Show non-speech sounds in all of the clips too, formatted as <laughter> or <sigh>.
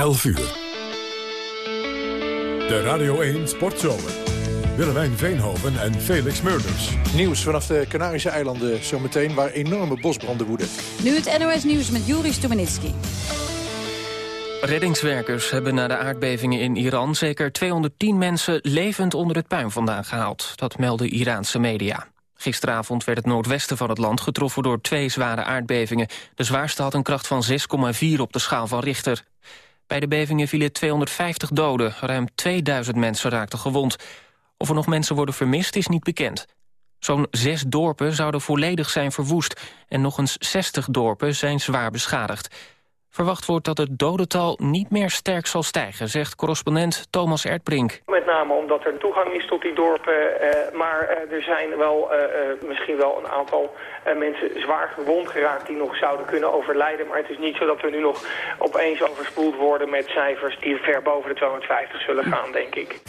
11 uur. De Radio 1 Sportzomer. Willemijn Veenhoven en Felix Murders. Nieuws vanaf de Canarische eilanden zometeen... waar enorme bosbranden woeden. Nu het NOS Nieuws met Juri Stubenitski. Reddingswerkers hebben na de aardbevingen in Iran... zeker 210 mensen levend onder het puin vandaan gehaald. Dat melden Iraanse media. Gisteravond werd het noordwesten van het land getroffen door twee zware aardbevingen. De zwaarste had een kracht van 6,4 op de schaal van Richter. Bij de bevingen vielen 250 doden, ruim 2000 mensen raakten gewond. Of er nog mensen worden vermist is niet bekend. Zo'n zes dorpen zouden volledig zijn verwoest... en nog eens 60 dorpen zijn zwaar beschadigd. Verwacht wordt dat het dodental niet meer sterk zal stijgen, zegt correspondent Thomas Erdbrink. Met name omdat er toegang is tot die dorpen, eh, maar eh, er zijn wel eh, eh misschien wel een aantal eh, mensen zwaar gewond geraakt die nog zouden kunnen overlijden. Maar het is niet zo dat we nu nog opeens overspoeld worden met cijfers die ver boven de 250 zullen gaan, denk ik.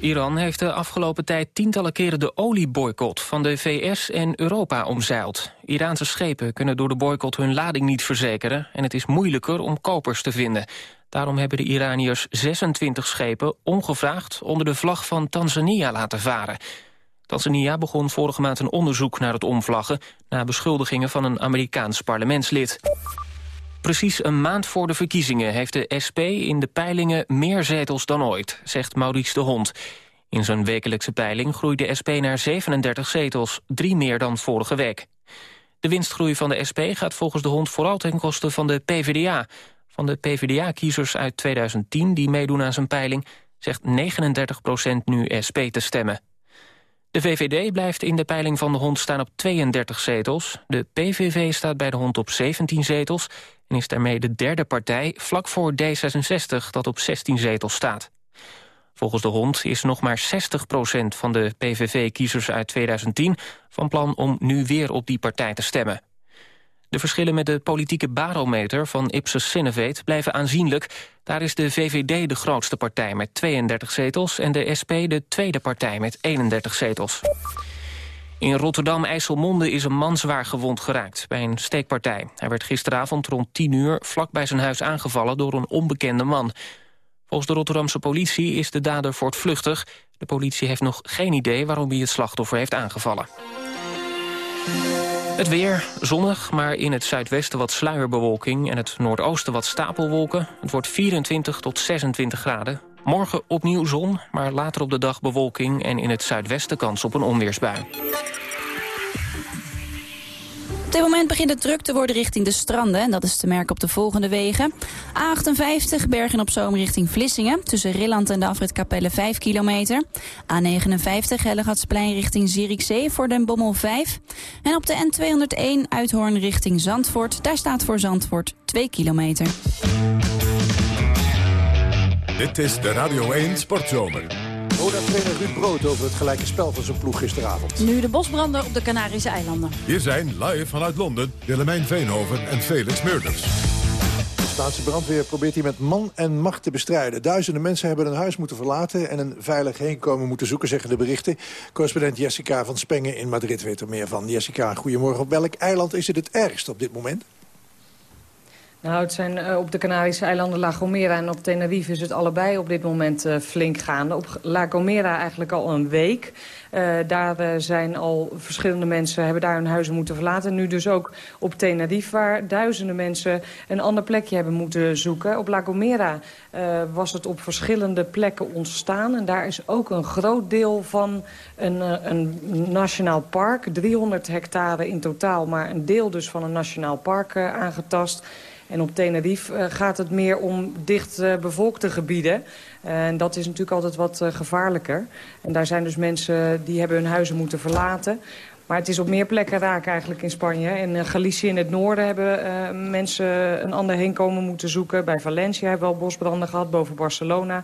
Iran heeft de afgelopen tijd tientallen keren de olieboycott van de VS en Europa omzeild. Iraanse schepen kunnen door de boycott hun lading niet verzekeren en het is moeilijker om kopers te vinden. Daarom hebben de Iraniërs 26 schepen ongevraagd onder de vlag van Tanzania laten varen. Tanzania begon vorige maand een onderzoek naar het omvlaggen... na beschuldigingen van een Amerikaans parlementslid. Precies een maand voor de verkiezingen heeft de SP in de peilingen meer zetels dan ooit, zegt Maurice de Hond. In zijn wekelijkse peiling groeit de SP naar 37 zetels, drie meer dan vorige week. De winstgroei van de SP gaat volgens de Hond vooral ten koste van de PvdA. Van de PvdA-kiezers uit 2010 die meedoen aan zijn peiling... zegt 39% nu SP te stemmen. De VVD blijft in de peiling van de hond staan op 32 zetels. De PVV staat bij de hond op 17 zetels... en is daarmee de derde partij vlak voor D66 dat op 16 zetels staat. Volgens de hond is nog maar 60% van de PVV-kiezers uit 2010... van plan om nu weer op die partij te stemmen. De verschillen met de politieke barometer van Ipsos Sinovate blijven aanzienlijk. Daar is de VVD de grootste partij met 32 zetels... en de SP de tweede partij met 31 zetels. In Rotterdam-IJsselmonde is een man zwaar gewond geraakt bij een steekpartij. Hij werd gisteravond rond 10 uur vlak bij zijn huis aangevallen door een onbekende man. Volgens de Rotterdamse politie is de dader voortvluchtig. De politie heeft nog geen idee waarom hij het slachtoffer heeft aangevallen. Het weer zonnig, maar in het zuidwesten wat sluierbewolking... en het noordoosten wat stapelwolken. Het wordt 24 tot 26 graden. Morgen opnieuw zon, maar later op de dag bewolking... en in het zuidwesten kans op een onweersbui. Op dit moment begint het druk te worden richting de stranden. En dat is te merken op de volgende wegen. A58 Bergen op Zoom richting Vlissingen. Tussen Rilland en de afrit Capelle 5 kilometer. A59 Hellegatsplein richting Zierikzee voor Den Bommel 5. En op de N201 Uithoorn richting Zandvoort. Daar staat voor Zandvoort 2 kilometer. Dit is de Radio 1 Sportzomer. Roda-trainer Ruud Brood over het gelijke spel van zijn ploeg gisteravond. Nu de bosbranden op de Canarische eilanden. Hier zijn live vanuit Londen Willemijn Veenhoven en Felix Murders. De Spaanse brandweer probeert hier met man en macht te bestrijden. Duizenden mensen hebben hun huis moeten verlaten... en een veilig heenkomen moeten zoeken, zeggen de berichten. Correspondent Jessica van Spengen in Madrid weet er meer van. Jessica, goedemorgen. Op welk eiland is het het ergst op dit moment? Nou, het zijn uh, op de Canarische eilanden La Gomera en op Tenerife is het allebei op dit moment uh, flink gaande. Op La Gomera eigenlijk al een week. Uh, daar zijn al verschillende mensen hebben daar hun huizen moeten verlaten. Nu dus ook op Tenerife, waar duizenden mensen een ander plekje hebben moeten zoeken. Op La Gomera was het op verschillende plekken ontstaan. En daar is ook een groot deel van een, een nationaal park. 300 hectare in totaal, maar een deel dus van een nationaal park aangetast. En op Tenerife uh, gaat het meer om dicht uh, bevolkte gebieden. en dat is natuurlijk altijd wat uh, gevaarlijker. En daar zijn dus mensen die hebben hun huizen moeten verlaten. Maar het is op meer plekken raak eigenlijk in Spanje. In Galicië in het noorden hebben mensen een ander heenkomen moeten zoeken. Bij Valencia hebben we al bosbranden gehad, boven Barcelona.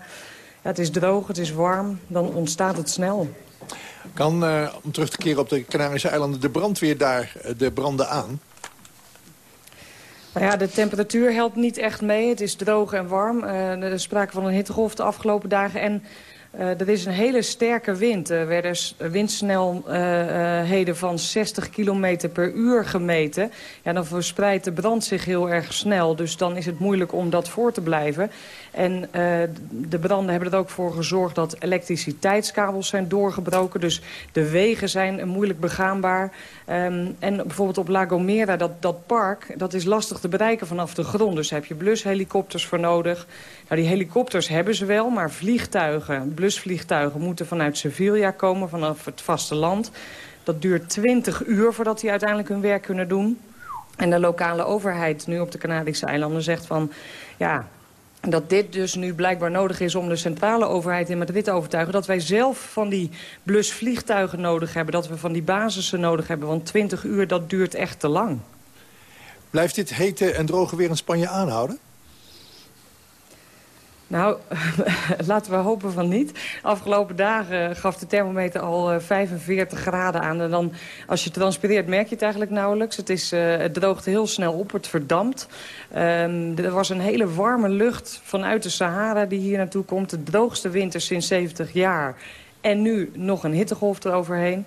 Ja, het is droog, het is warm, dan ontstaat het snel. Kan, om terug te keren op de Canarische eilanden, de brandweer daar de branden aan? Nou ja, de temperatuur helpt niet echt mee. Het is droog en warm. Uh, er is sprake van een hittegolf de afgelopen dagen. En Uh, er is een hele sterke wind. Er werden windsnelheden van 60 km per uur gemeten. Ja, dan verspreidt de brand zich heel erg snel. Dus dan is het moeilijk om dat voor te blijven. En uh, de branden hebben er ook voor gezorgd dat elektriciteitskabels zijn doorgebroken. Dus de wegen zijn moeilijk begaanbaar. Um, en bijvoorbeeld op La Gomera, dat, dat park, dat is lastig te bereiken vanaf de grond. Dus daar heb je blushelikopters voor nodig. Nou, die helikopters hebben ze wel, maar vliegtuigen, blusvliegtuigen... moeten vanuit Sevilla komen, vanaf het vasteland. Dat duurt 20 uur voordat die uiteindelijk hun werk kunnen doen. En de lokale overheid nu op de Canarische eilanden zegt van... ja, dat dit dus nu blijkbaar nodig is om de centrale overheid in Madrid te overtuigen... dat wij zelf van die blusvliegtuigen nodig hebben, dat we van die basissen nodig hebben. Want 20 uur, dat duurt echt te lang. Blijft dit hete en droge weer in Spanje aanhouden? Nou, <laughs> laten we hopen van niet. Afgelopen dagen gaf de thermometer al 45 eh, graden aan. En dan, als je transpireert merk je het eigenlijk nauwelijks. Het, is, uh, het droogt heel snel op, het verdampt. Um, er was een hele warme lucht vanuit de Sahara die hier naartoe komt. De droogste winter sinds 70 jaar. En nu nog een hittegolf eroverheen.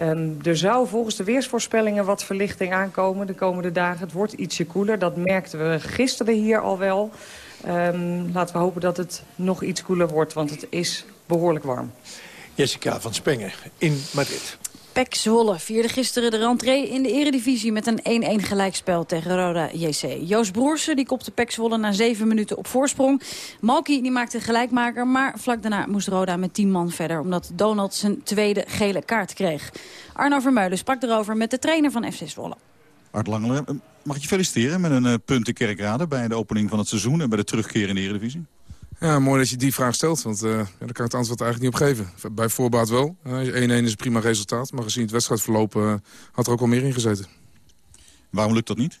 Um, er zou volgens de weersvoorspellingen wat verlichting aankomen de komende dagen. Het wordt ietsje koeler, dat merkten we gisteren hier al wel... Um, laten we hopen dat het nog iets koeler wordt, want het is behoorlijk warm. Jessica van Spengen in Madrid. PEC Zwolle vierde gisteren de rentree in de eredivisie... met een 1-1 gelijkspel tegen Roda JC. Joost Broersen die kopte PEC Zwolle na zeven minuten op voorsprong. Malky die maakte gelijkmaker, maar vlak daarna moest Roda met 10 man verder... omdat Donald zijn tweede gele kaart kreeg. Arno Vermeulen sprak erover met de trainer van FC Zwolle. Art Langelen, eh, mag ik je feliciteren met een uh, punt in Kerkrade... bij de opening van het seizoen en bij de terugkeer in de Eredivisie? Ja, mooi dat je die vraag stelt, want uh, ja, daar kan ik het antwoord eigenlijk niet op geven. Bij voorbaat wel. 1-1 is een prima resultaat, maar gezien het wedstrijdverloop uh, had er ook wel meer in gezeten. Waarom lukt dat niet?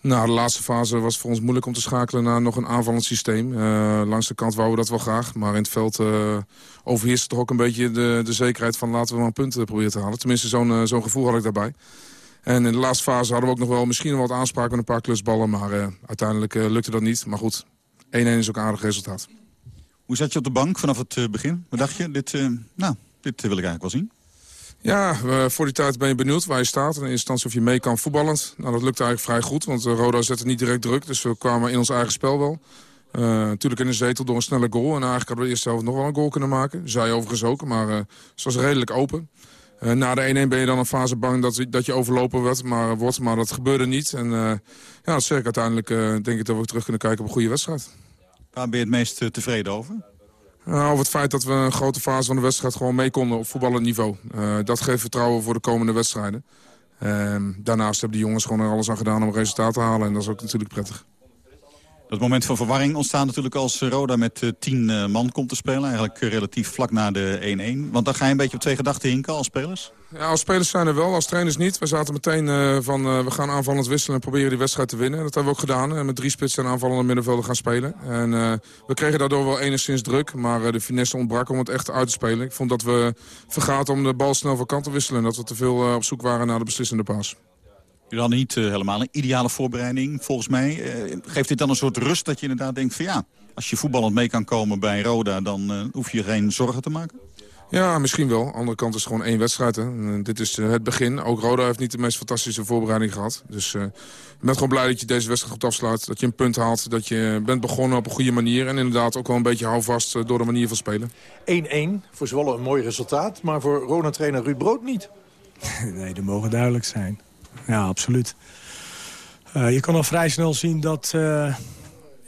Nou, de laatste fase was voor ons moeilijk om te schakelen naar nog een aanvallend systeem. Uh, langs de kant wouden we dat wel graag, maar in het veld uh, overheerste toch ook een beetje de, de zekerheid van laten we maar een punt proberen te halen. Tenminste, zo'n zo'n gevoel had ik daarbij. En in de laatste fase hadden we ook nog wel misschien wat aanspraak met een paar klusballen. Maar uh, uiteindelijk uh, lukte dat niet. Maar goed, 1-1 is ook een aardig resultaat. Hoe zat je op de bank vanaf het uh, begin? Wat dacht je? Dit, nou, dit wil ik eigenlijk wel zien. Ja, voor die tijd ben je benieuwd waar je staat. In eerste instantie of je mee kan voetballend. Nou, dat lukte eigenlijk vrij goed, want Roda zette niet direct druk. Dus we kwamen in ons eigen spel wel. natuurlijk in de zetel door een snelle goal. En eigenlijk hadden we eerst zelf nog wel een goal kunnen maken. Zij overigens ook, maar uh, ze was redelijk open. Uh, na de 1-1 ben je dan een fase bang dat, dat je overlopen wordt maar, wordt, maar dat gebeurde niet. En uh, ja, dat zeg ik uiteindelijk uh, denk ik dat we terug kunnen kijken op een goede wedstrijd. Waar ben je het meest tevreden over? over het feit dat we een grote fase van de wedstrijd gewoon mee konden op voetballend niveau. dat geeft vertrouwen voor de komende wedstrijden. Ehm, daarnaast hebben die jongens gewoon er alles aan gedaan om resultaat te halen. En dat is ook natuurlijk prettig. Dat moment van verwarring ontstaat natuurlijk als Roda met uh, tien uh, man komt te spelen. Eigenlijk uh, relatief vlak na de 1-1. Want dan ga je een beetje op twee gedachten hinken als spelers? Ja, als spelers zijn er wel, als trainers niet. We zaten meteen van we gaan aanvallend wisselen en proberen die wedstrijd te winnen. Dat hebben we ook gedaan. En met drie spitsen en aanvallende middenvelden gaan spelen. En we kregen daardoor wel enigszins druk. Maar de finesse ontbrak om het echt uit te spelen. Ik vond dat we vergaten om de bal snel van kant te wisselen. En dat we te veel op zoek waren naar de beslissende paas. Je dan niet uh, helemaal een ideale voorbereiding, volgens mij. Uh, geeft dit dan een soort rust dat je inderdaad denkt van ja... als je voetballend mee kan komen bij Roda, dan uh, hoef je geen zorgen te maken? Ja, misschien wel. Aan de andere kant is het gewoon één wedstrijd. Hè. Dit is het begin. Ook Roda heeft niet de meest fantastische voorbereiding gehad. Dus ik ben gewoon blij dat je deze wedstrijd goed afsluit. Dat je een punt haalt. Dat je bent begonnen op een goede manier. En inderdaad ook wel een beetje houvast door de manier van spelen. 1-1. Voor Zwolle een mooi resultaat. Maar voor Roda-trainer Ruud Brood niet. <laughs> nee, dat mogen duidelijk zijn ja, absoluut. Uh, je kan al vrij snel zien dat uh,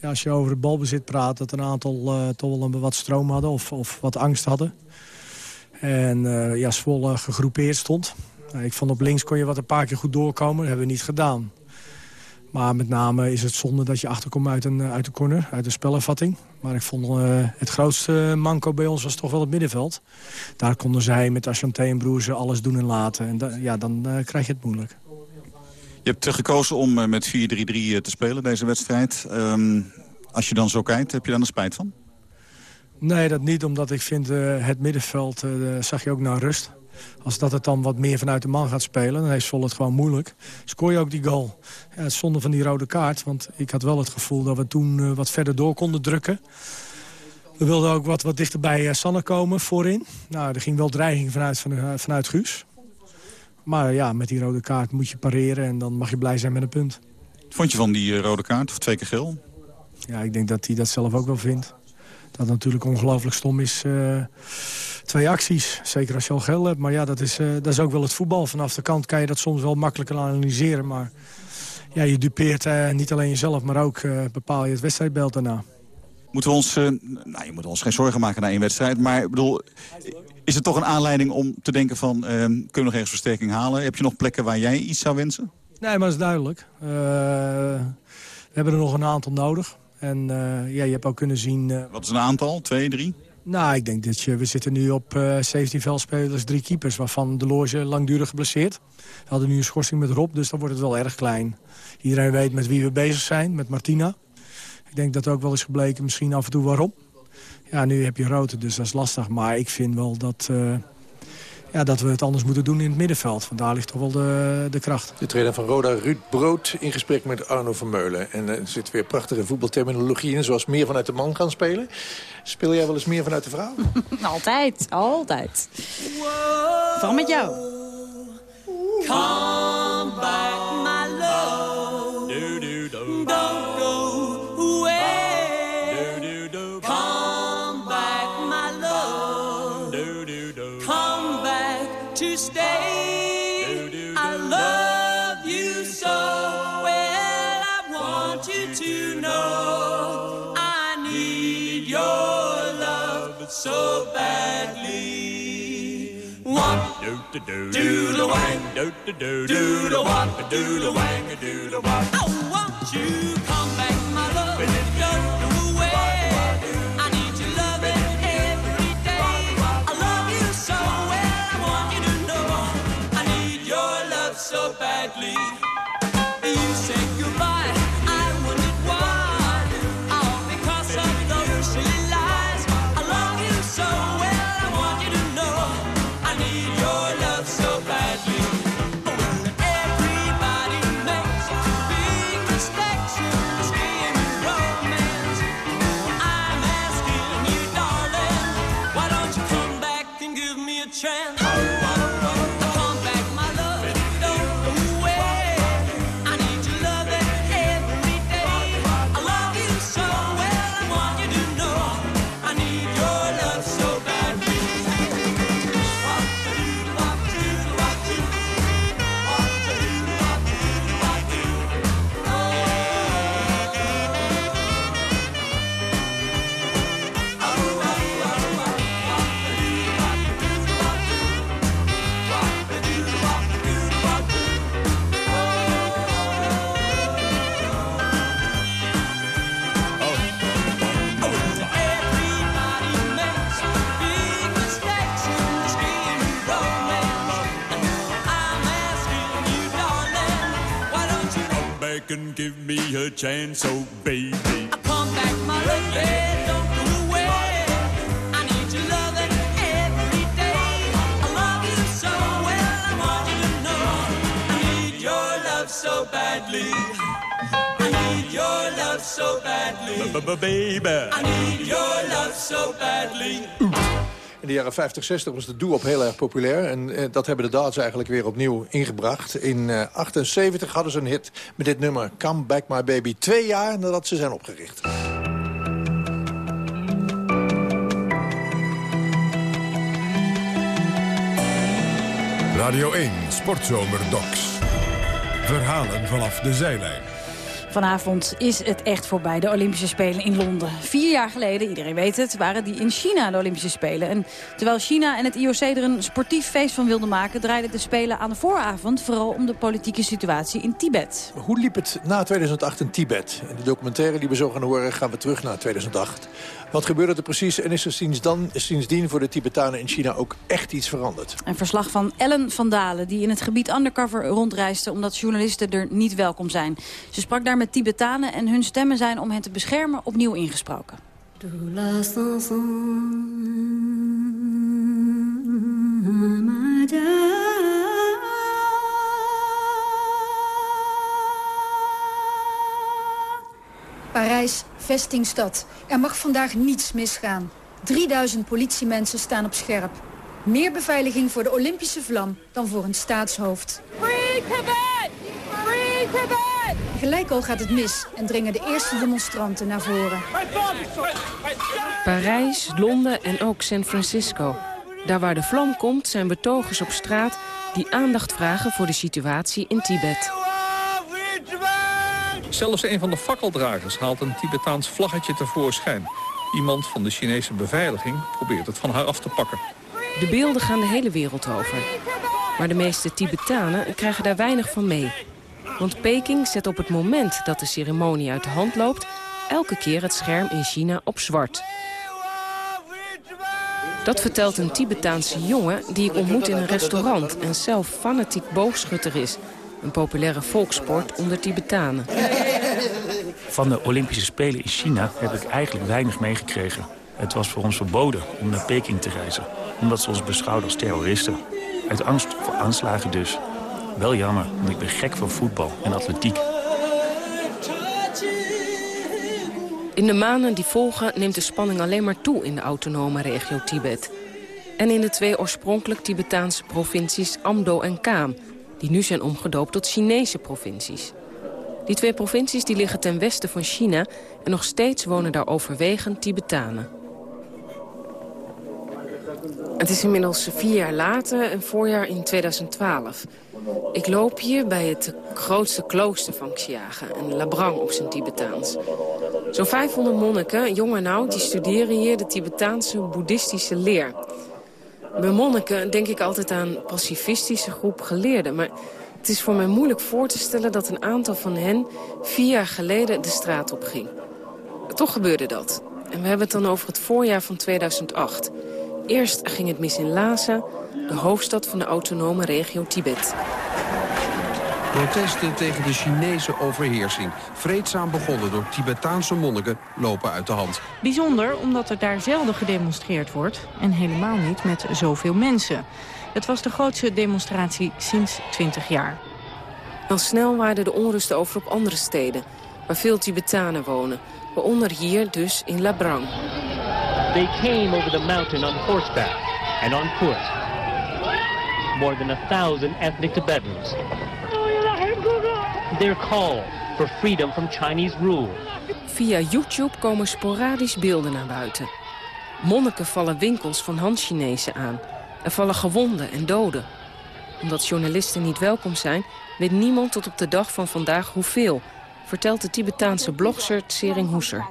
ja, als je over het balbezit praat... dat een aantal uh, toch wel een, wat stroom hadden of, of wat angst hadden. En ja, Zwolle gegroepeerd stond. ik vond op links kon je wat een paar keer goed doorkomen. Dat hebben we niet gedaan. Maar met name is het zonde dat je achterkomt uit een, uit de corner, uit de spelervatting. Maar ik vond het grootste manco bij ons was toch wel het middenveld. Daar konden zij met Ashanté en Broersen alles doen en laten. En ja, dan krijg je het moeilijk. Je hebt gekozen om eh, met 4-3-3 eh, te spelen deze wedstrijd. Um, als je dan zo kijkt, heb je dan er spijt van? Nee, dat niet, omdat ik vind uh, het middenveld, uh, zag je ook naar rust. Als dat het dan wat meer vanuit de man gaat spelen, dan heeft het gewoon moeilijk. Scoor je ook die goal. Ja, van die rode kaart, want ik had wel het gevoel dat we toen wat verder door konden drukken. We wilden ook wat, wat dichter bij Sanne komen voorin. Nou, er ging wel dreiging vanuit, vanuit Guus. Maar ja, met die rode kaart moet je pareren en dan mag je blij zijn met een punt. Wat vond je van die rode kaart, of twee keer geel? Ja, ik denk dat hij dat zelf ook wel vindt. Dat natuurlijk ongelooflijk stom is. Uh, twee acties, zeker als je al geld hebt. Maar ja, dat is, uh, dat is ook wel het voetbal. Vanaf de kant kan je dat soms wel makkelijker analyseren. Maar ja, je dupeert uh, niet alleen jezelf, maar ook bepaal je het wedstrijdbeeld daarna. Moeten we ons, nou, je moet ons geen zorgen maken na één wedstrijd. Maar ik bedoel, is het toch een aanleiding om te denken van... kunnen we nog ergens versterking halen? Heb je nog plekken waar jij iets zou wensen? Nee, maar dat is duidelijk. we hebben er nog een aantal nodig. En uh, ja, je hebt ook kunnen zien... Uh, Wat is een aantal? Twee, drie? Nou, ik denk dat je, we zitten nu op uh, 17 veldspelers, drie keepers... waarvan de loge langdurig geblesseerd. We hadden nu een schorsing met Rob, dus dan wordt het wel erg klein. Iedereen weet met wie we bezig zijn, met Martina. Ik denk dat ook wel is gebleken misschien af en toe waarom. Ja, nu heb je rood, dus dat is lastig. Maar ik vind wel dat ja, dat we het anders moeten doen in het middenveld. Want daar ligt toch wel de, de kracht. De trainer van Roda, Ruud Brood, in gesprek met Arno Vermeulen. En er zit weer prachtige voetbalterminologie in, zoals meer vanuit de man gaan spelen. Speel jij wel eens meer vanuit de vrouw? <laughs> altijd, altijd. Vooral met jou. Come back, do do do the wang do do do do the what do the wang do the what? I want you come back, my love. Can give me a chance, oh baby. I come back, my love, don't go away. I need your loving every day. I love you so well, I want you to know. I need your love so badly. I need your love so badly. Baby. I need your love so badly. In de jaren 50, 60 was de doe-op heel erg populair. En eh, dat hebben de Darts eigenlijk weer opnieuw ingebracht. In eh, 78 hadden ze een hit met dit nummer Come Back My Baby. Twee jaar nadat ze zijn opgericht. Radio 1 Sportzomer Docs. Verhalen vanaf de zijlijn. Vanavond is het echt voorbij, de Olympische Spelen in Londen. Vier jaar geleden, iedereen weet het, waren die in China de Olympische Spelen. En terwijl China en het IOC er een sportief feest van wilden maken... draaiden de Spelen aan de vooravond vooral om de politieke situatie in Tibet. Hoe liep het na 2008 in Tibet? In de documentaire die we zo gaan horen gaan we terug naar 2008. Wat gebeurde er precies en is er sinds dan, sindsdien voor de Tibetanen in China ook echt iets veranderd? Een verslag van Ellen van Dalen die in het gebied undercover rondreisde... omdat journalisten er niet welkom zijn. Ze sprak daar met Tibetanen en hun stemmen zijn om hen te beschermen opnieuw ingesproken. Parijs, vestingstad. Er mag vandaag niets misgaan. 3000 politiemensen staan op scherp. Meer beveiliging voor de Olympische vlam dan voor een staatshoofd. Free Tibet! Free Tibet! Gelijk al gaat het mis en dringen de eerste demonstranten naar voren. Parijs, Londen en ook San Francisco. Daar waar de vlam komt zijn betogers op straat die aandacht vragen voor de situatie in Tibet. Zelfs een van de fakkeldragers haalt een Tibetaans vlaggetje tevoorschijn. Iemand van de Chinese beveiliging probeert het van haar af te pakken. De beelden gaan de hele wereld over. Maar de meeste Tibetanen krijgen daar weinig van mee. Want Peking zet op het moment dat de ceremonie uit de hand loopt... elke keer het scherm in China op zwart. Dat vertelt een Tibetaanse jongen die ik ontmoet in een restaurant... en zelf fanatiek boogschutter is. Een populaire volkssport onder Tibetanen. Van de Olympische Spelen in China heb ik eigenlijk weinig meegekregen. Het was voor ons verboden om naar Peking te reizen. Omdat ze ons beschouwden als terroristen. Uit angst voor aanslagen dus. Wel jammer, want ik ben gek van voetbal en atletiek. In de maanden die volgen neemt de spanning alleen maar toe in de autonome regio Tibet. En in de twee oorspronkelijk Tibetaanse provincies Amdo en Kaam... die nu zijn omgedoopt tot Chinese provincies. Die twee provincies die liggen ten westen van China... en nog steeds wonen daar overwegend Tibetanen. Het is inmiddels vier jaar later, een voorjaar in 2012. Ik loop hier bij het grootste klooster van Xiaga, een Labrang op zijn Tibetaans. Zo'n 500 monniken, jong en oud, die studeren hier de Tibetaanse boeddhistische leer. Bij monniken denk ik altijd aan pacifistische groep geleerden... maar het is voor mij moeilijk voor te stellen dat een aantal van hen... vier jaar geleden de straat op ging. Toch gebeurde dat. En we hebben het dan over het voorjaar van 2008... Eerst ging het mis in Lhasa, de hoofdstad van de autonome regio Tibet. Protesten tegen de Chinese overheersing, vreedzaam begonnen door Tibetaanse monniken, lopen uit de hand. Bijzonder omdat er daar zelden gedemonstreerd wordt en helemaal niet met zoveel mensen. Het was de grootste demonstratie sinds 20 jaar. Al snel waaide de onrusten over op andere steden, waar veel Tibetanen wonen. Waaronder hier dus in Labrang. They came over the mountain on horseback and on foot. More than a thousand ethnic Tibetans. Call for freedom from Chinese rule. Via YouTube komen sporadisch beelden naar buiten. Monniken vallen winkels van Han-Chinezen aan. Er vallen gewonden en doden. Omdat journalisten niet welkom zijn, weet niemand tot op de dag van vandaag hoeveel, vertelt de Tibetaanse blogger Tsering Hoeser.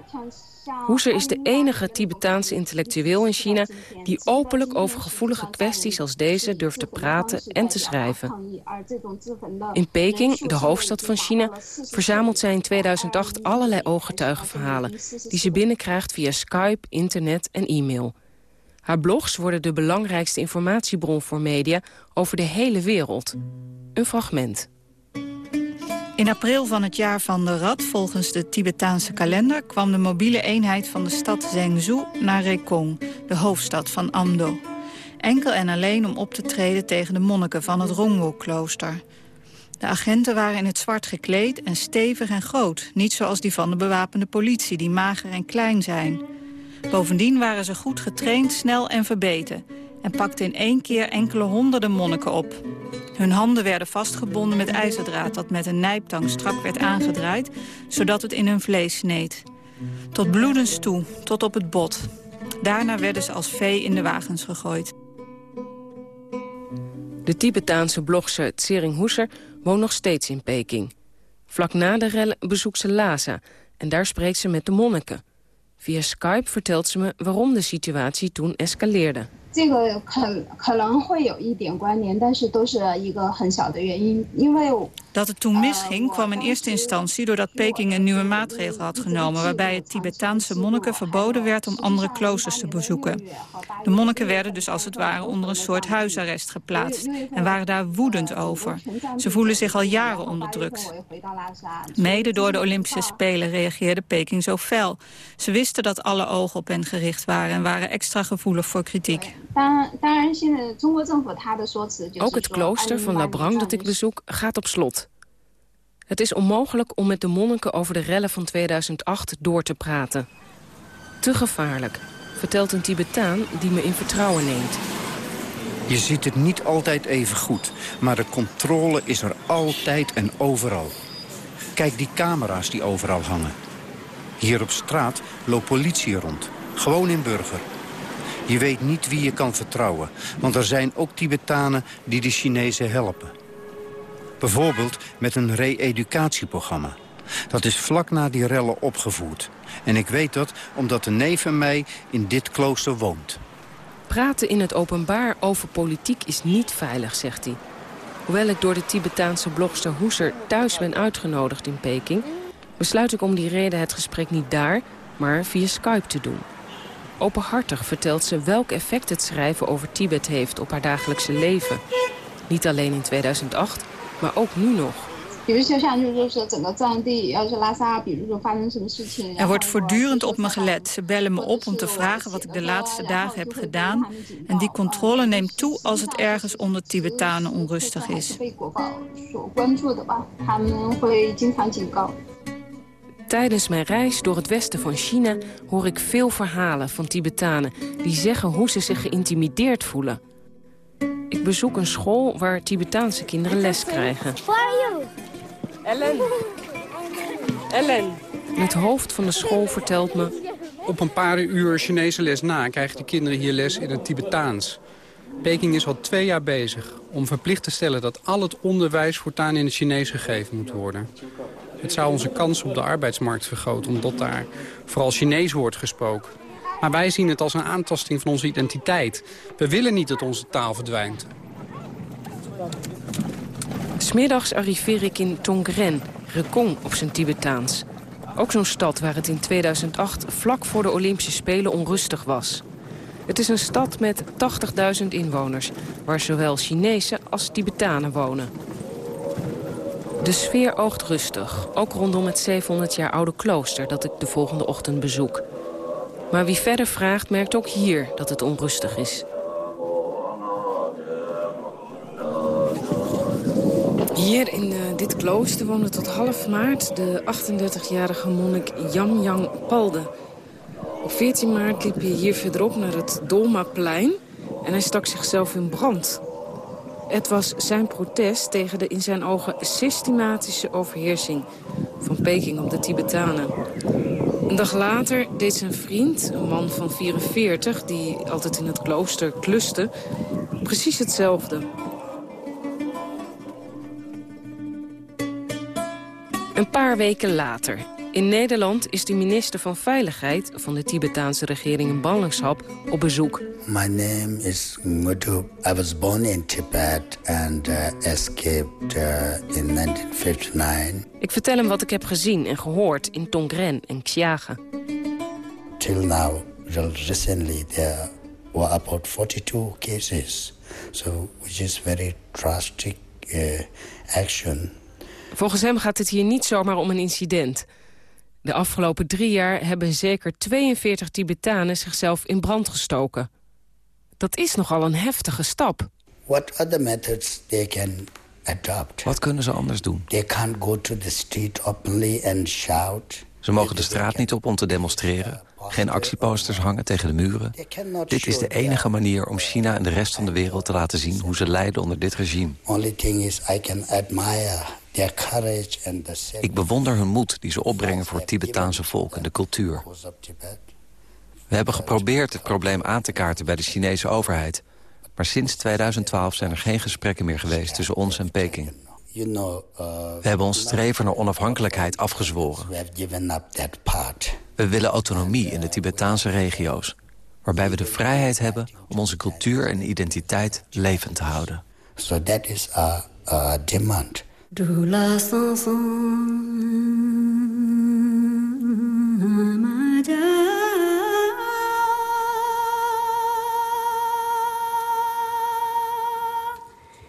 Hoeser is de enige Tibetaanse intellectueel in China... die openlijk over gevoelige kwesties als deze durft te praten en te schrijven. In Peking, de hoofdstad van China, verzamelt zij in 2008 allerlei ooggetuigenverhalen... die ze binnenkrijgt via Skype, internet en e-mail. Haar blogs worden de belangrijkste informatiebron voor media over de hele wereld. Een fragment. In april van het jaar van de rat, volgens de Tibetaanse kalender... kwam de mobiele eenheid van de stad Zhengzhou naar Rekong, de hoofdstad van Amdo. Enkel en alleen om op te treden tegen de monniken van het Rongwo-klooster. De agenten waren in het zwart gekleed en stevig en groot. Niet zoals die van de bewapende politie, die mager en klein zijn. Bovendien waren ze goed getraind, snel en verbeten en pakte in één keer enkele honderden monniken op. Hun handen werden vastgebonden met ijzerdraad dat met een nijptang strak werd aangedraaid, zodat het in hun vlees sneed. Tot bloedens toe, tot op het bot. Daarna werden ze als vee in de wagens gegooid. De Tibetaanse blogger Tsering Hoeser woont nog steeds in Peking. Vlak na de rellen bezoekt ze Lhasa en daar spreekt ze met de monniken. Via Skype vertelt ze me waarom de situatie toen escaleerde. 这个可可能会有一点关联，但是都是一个很小的原因，因为 Dat het toen misging kwam in eerste instantie doordat Peking een nieuwe maatregel had genomen... waarbij het Tibetaanse monniken verboden werd om andere kloosters te bezoeken. De monniken werden dus als het ware onder een soort huisarrest geplaatst... en waren daar woedend over. Ze voelen zich al jaren onderdrukt. Mede door de Olympische Spelen reageerde Peking zo fel. Ze wisten dat alle ogen op hen gericht waren... en waren extra gevoelig voor kritiek. Ook het klooster van Labrang dat ik bezoek gaat op slot. Het is onmogelijk om met de monniken over de rellen van 2008 door te praten. Te gevaarlijk, vertelt een Tibetaan die me in vertrouwen neemt. Je ziet het niet altijd even goed, maar de controle is er altijd en overal. Kijk die camera's die overal hangen. Hier op straat loopt politie rond, gewoon in burger. Je weet niet wie je kan vertrouwen, want er zijn ook Tibetanen die de Chinezen helpen. Bijvoorbeeld met een re-educatieprogramma. Dat is vlak na die rellen opgevoerd. En ik weet dat omdat een neef van mij in dit klooster woont. Praten in het openbaar over politiek is niet veilig, zegt hij. Hoewel ik door de Tibetaanse blogster Hoeser thuis ben uitgenodigd in Peking... besluit ik om die reden het gesprek niet daar, maar via Skype te doen. Openhartig vertelt ze welk effect het schrijven over Tibet heeft op haar dagelijkse leven. Niet alleen in 2008, maar ook nu nog. Er wordt voortdurend op me gelet. Ze bellen me op om te vragen wat ik de laatste dagen heb gedaan. En die controle neemt toe als het ergens onder Tibetanen onrustig is. Tijdens mijn reis door het westen van China hoor ik veel verhalen van Tibetanen... die zeggen hoe ze zich geïntimideerd voelen. Ik bezoek een school waar Tibetaanse kinderen les krijgen. Ellen. Ellen. Het hoofd van de school vertelt me... Op een paar uur Chinese les na krijgen de kinderen hier les in het Tibetaans. Peking is al twee jaar bezig om verplicht te stellen dat al het onderwijs voortaan in het Chinees gegeven moet worden. Het zou onze kansen op de arbeidsmarkt vergroten omdat daar vooral Chinees wordt gesproken. Maar wij zien het als een aantasting van onze identiteit. We willen niet dat onze taal verdwijnt. Smiddags arriveer ik in Tongren, Rekong op zijn Tibetaans. Ook zo'n stad waar het in 2008 vlak voor de Olympische Spelen onrustig was. Het is een stad met 80.000 inwoners, waar zowel Chinezen als Tibetanen wonen. De sfeer oogt rustig, ook rondom het 700 jaar oude klooster dat ik de volgende ochtend bezoek. Maar wie verder vraagt merkt ook hier dat het onrustig is. Hier in eh, dit klooster woonde tot half maart de 38-jarige monnik Yamyang Palde. Op 14 maart liep hij hier verderop naar het Dolmaplein en hij stak zichzelf in brand. Het was zijn protest tegen de in zijn ogen systematische overheersing van Peking op de Tibetanen. Een dag later deed zijn vriend, een man van 44... die altijd in het klooster kluste, precies hetzelfde. Een paar weken later. In Nederland is de minister van Veiligheid van de Tibetaanse regering in ballingschap op bezoek. My name is Ngudu. I was born in Tibet and uh, escaped uh, in 1959. Ik vertel hem wat ik heb gezien en gehoord in Tongren en Xiaga. Till now, recently there were about 42 cases. So, which is very drastic uh, action. Volgens hem gaat het hier niet zomaar om een incident. De afgelopen drie jaar hebben zeker 42 Tibetanen zichzelf in brand gestoken. Dat is nogal een heftige stap. What other methods they can adopt? Wat kunnen ze anders doen? They can't go to the street openly and shout. Ze mogen de straat niet op om te demonstreren. Geen actieposters hangen tegen de muren. Dit is de enige manier om China en de rest van de wereld te laten zien... hoe ze lijden onder dit regime. Only thing is I can admire Ik bewonder hun moed die ze opbrengen voor het Tibetaanse volk en de cultuur. We hebben geprobeerd het probleem aan te kaarten bij de Chinese overheid. Maar sinds 2012 zijn er geen gesprekken meer geweest tussen ons en Peking. Uh, We hebben ons streven naar onafhankelijkheid afgezworen. we willen autonomie in de Tibetaanse regio's. Waarbij we de vrijheid hebben om onze cultuur en identiteit levend te houden. So that is our,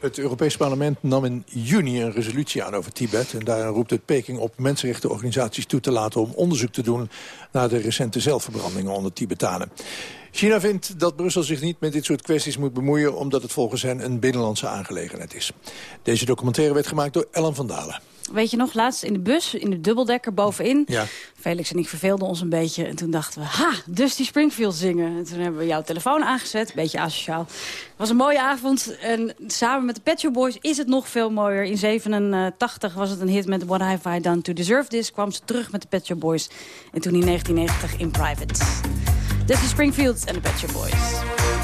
Het Europees Parlement nam in juni een resolutie aan over Tibet. En daarin roept het Peking op mensenrechtenorganisaties toe te laten... om onderzoek te doen naar de recente zelfverbrandingen onder Tibetanen. China vindt dat Brussel zich niet met dit soort kwesties moet bemoeien... omdat het volgens hen een binnenlandse aangelegenheid is. Deze documentaire werd gemaakt door Ellen van Dalen. Weet je nog, laatst in de bus, in de dubbeldekker bovenin. Ja. Felix en ik verveelden ons een beetje. En toen dachten we, ha, Dusty Springfield zingen. En toen hebben we jouw telefoon aangezet, beetje asociaal. Het was een mooie avond. En samen met de Pet Shop Boys is het nog veel mooier. In 87 was het een hit met What Have I Done To Deserve This. Kwam ze terug met de Pet Shop Boys. En toen in 1990 in Private. Dusty Springfield en de Pet Shop Boys.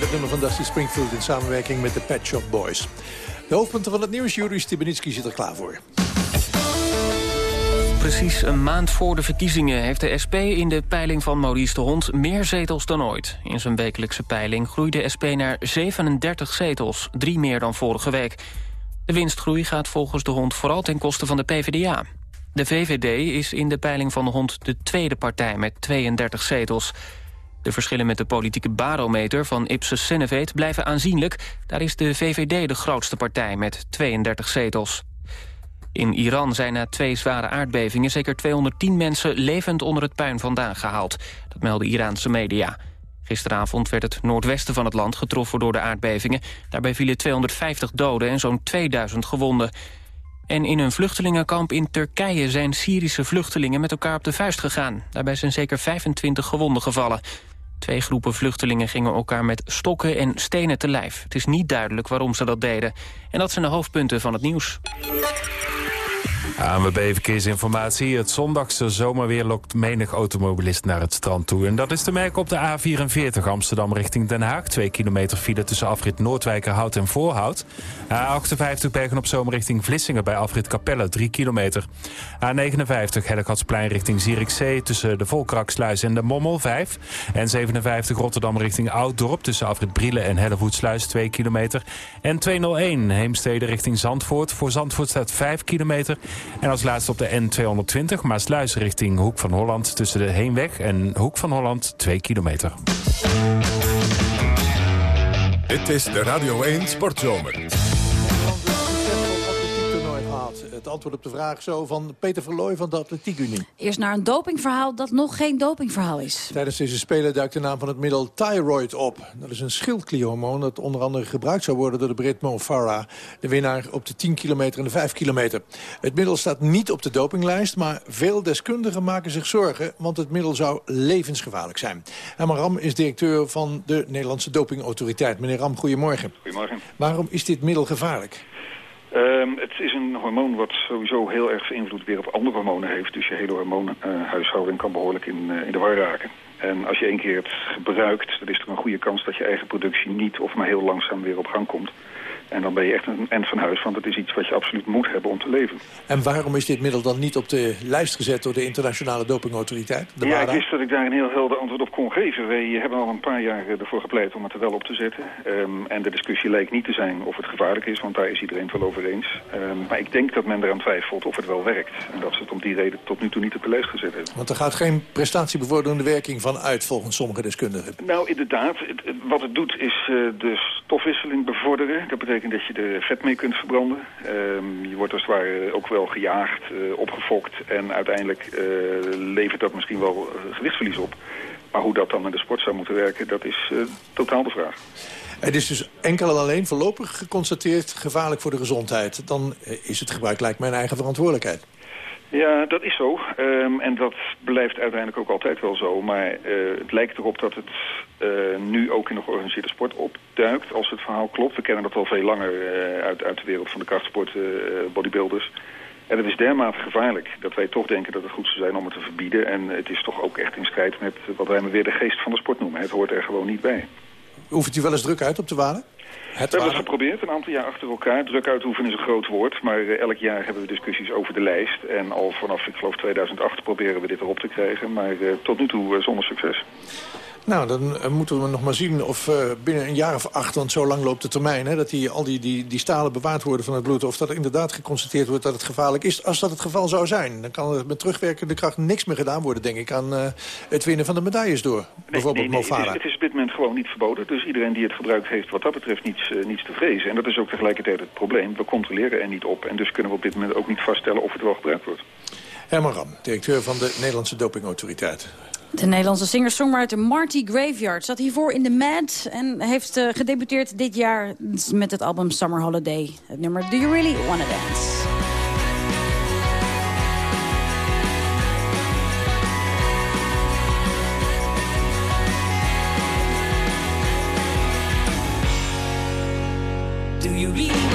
Het nummer van Dusty Springfield... in samenwerking met de Pet Shop Boys. De hoofdpunten van het nieuws, Juri Stibenitski zit er klaar voor. Precies een maand voor de verkiezingen heeft de SP in de peiling van Maurice de Hond meer zetels dan ooit. In zijn wekelijkse peiling groeide de SP naar 37 zetels, drie meer dan vorige week. De winstgroei gaat volgens de Hond vooral ten koste van de PvdA. De VVD is in de peiling van de Hond de tweede partij met 32 zetels. De verschillen met de politieke barometer van Ipsos Senneveet blijven aanzienlijk. Daar is de VVD de grootste partij met 32 zetels. In Iran zijn na twee zware aardbevingen zeker 210 mensen levend onder het puin vandaan gehaald. Dat melden Iraanse media. Gisteravond werd het noordwesten van het land getroffen door de aardbevingen. Daarbij vielen 250 doden en zo'n 2000 gewonden. En in een vluchtelingenkamp in Turkije zijn Syrische vluchtelingen met elkaar op de vuist gegaan. Daarbij zijn zeker 25 gewonden gevallen. Twee groepen vluchtelingen gingen elkaar met stokken en stenen te lijf. Het is niet duidelijk waarom ze dat deden. En dat zijn de hoofdpunten van het nieuws. ANWB Verkeersinformatie. Het zondagse zomerweer lokt menig automobilist naar het strand toe. En dat is te merken op de A44 Amsterdam richting Den Haag. Twee kilometer file tussen afrit Noordwijkerhout en Voorhout. A58 Bergen op Zomer richting Vlissingen bij afrit Capelle, 3 kilometer. A59 Hellegatsplein richting Zierikzee tussen de Volkraksluis en de Mommel, 5. En 57 Rotterdam richting Ouddorp tussen afrit Brielen en Hellevoetsluis, 2 kilometer. En 201 Heemstede richting Zandvoort. Voor Zandvoort staat 5 kilometer. En als laatste op de N220 Maasluis richting Hoek van Holland... tussen de Heenweg en Hoek van Holland 2 kilometer. Dit is de Radio 1 Sportzomer. Het antwoord op de vraag zo van Peter Verlooy van de Atletiek Unie. Eerst naar een dopingverhaal dat nog geen dopingverhaal is. Tijdens deze Spelen duikt de naam van het middel thyroid op. Dat is een schildklierhormoon dat onder andere gebruikt zou worden door de Brit Mo Farah. De winnaar op de 10 kilometer en de 5 kilometer. Het middel staat niet op de dopinglijst, maar veel deskundigen maken zich zorgen, want het middel zou levensgevaarlijk zijn. Herman Ram is directeur van de Nederlandse dopingautoriteit. Meneer Ram, goedemorgen. Goedemorgen. Waarom is dit middel gevaarlijk? Ehm, het is een hormoon wat sowieso heel erg invloed weer op andere hormonen heeft. Dus je hele hormoonhuishouding kan behoorlijk in, eh, in de war raken. En als je één keer het gebruikt, dan is er een goede kans dat je eigen productie niet of maar heel langzaam weer op gang komt. En dan ben je echt een end van huis, want het is iets wat je absoluut moet hebben om te leven. En waarom is dit middel dan niet op de lijst gezet door de internationale dopingautoriteit? De ja, ik wist dat ik daar een heel helder antwoord op kon geven. Wij hebben al een paar jaar ervoor gepleit om het er wel op te zetten. Ehm, en de discussie lijkt niet te zijn of het gevaarlijk is, want daar is iedereen het wel over eens. Ehm, maar ik denk dat men eraan twijfelt of het wel werkt. En dat ze het om die reden tot nu toe niet op de lijst gezet hebben. Want er gaat geen prestatiebevorderende werking van uit volgens sommige deskundigen. Nou, inderdaad. Het- wat het doet is eh, de stofwisseling bevorderen. Dat betekent dat je er vet mee kunt verbranden. Ehm, je wordt als het ware ook wel gejaagd, eh, opgefokt. En uiteindelijk eh, levert dat misschien wel eh, gewichtsverlies op. Maar hoe dat dan in de sport zou moeten werken, dat is totaal de vraag. Het is dus enkel en alleen voorlopig geconstateerd gevaarlijk voor de gezondheid. Dan is het gebruik lijkt mijn eigen verantwoordelijkheid. Ja, dat is zo. Ehm, en dat blijft uiteindelijk ook altijd wel zo. Maar eh, het lijkt erop dat het eh, nu ook in de georganiseerde sport opduikt, als het verhaal klopt. We kennen dat al veel langer eh, uit, uit de wereld van de krachtsport, bodybuilders. En het is dermate gevaarlijk dat wij toch denken dat het goed zou zijn om het te verbieden. En het is toch ook echt in strijd met wat wij maar weer de geest van de sport noemen. Het hoort er gewoon niet bij. Oefent u wel eens druk uit op de waden? We hebben het geprobeerd, een aantal jaar achter elkaar. Druk uitoefenen is een groot woord, maar eh, elk jaar hebben we discussies over de lijst. En al vanaf, ik geloof, 2008 proberen we dit erop te krijgen, maar eh, tot nu toe eh, zonder succes. Nou, dan eh, moeten we nog maar zien of eh, binnen een jaar of acht... want zo lang loopt de termijn, hè, dat die, al die, die, die stalen bewaard worden van het bloed... of dat er inderdaad geconstateerd wordt dat het gevaarlijk is. Als dat het geval zou zijn, dan kan er met terugwerkende kracht niks meer gedaan worden... denk ik, aan eh, het winnen van de medailles door. Bijvoorbeeld Nee, het, is, Farah. het is op dit moment gewoon niet verboden. Dus iedereen die het gebruikt heeft wat dat betreft niets, niets te vrezen. En dat is ook tegelijkertijd het probleem. We controleren er niet op. En dus kunnen we op dit moment ook niet vaststellen of het wel gebruikt wordt. Herman Ram, directeur van de Nederlandse dopingautoriteit. De Nederlandse singer-songwriter Marty Graveyard zat hiervoor in de Mad... en heeft eh, gedebuteerd dit jaar met het album Summer Holiday. Het nummer Do You Really Wanna Dance? Do you really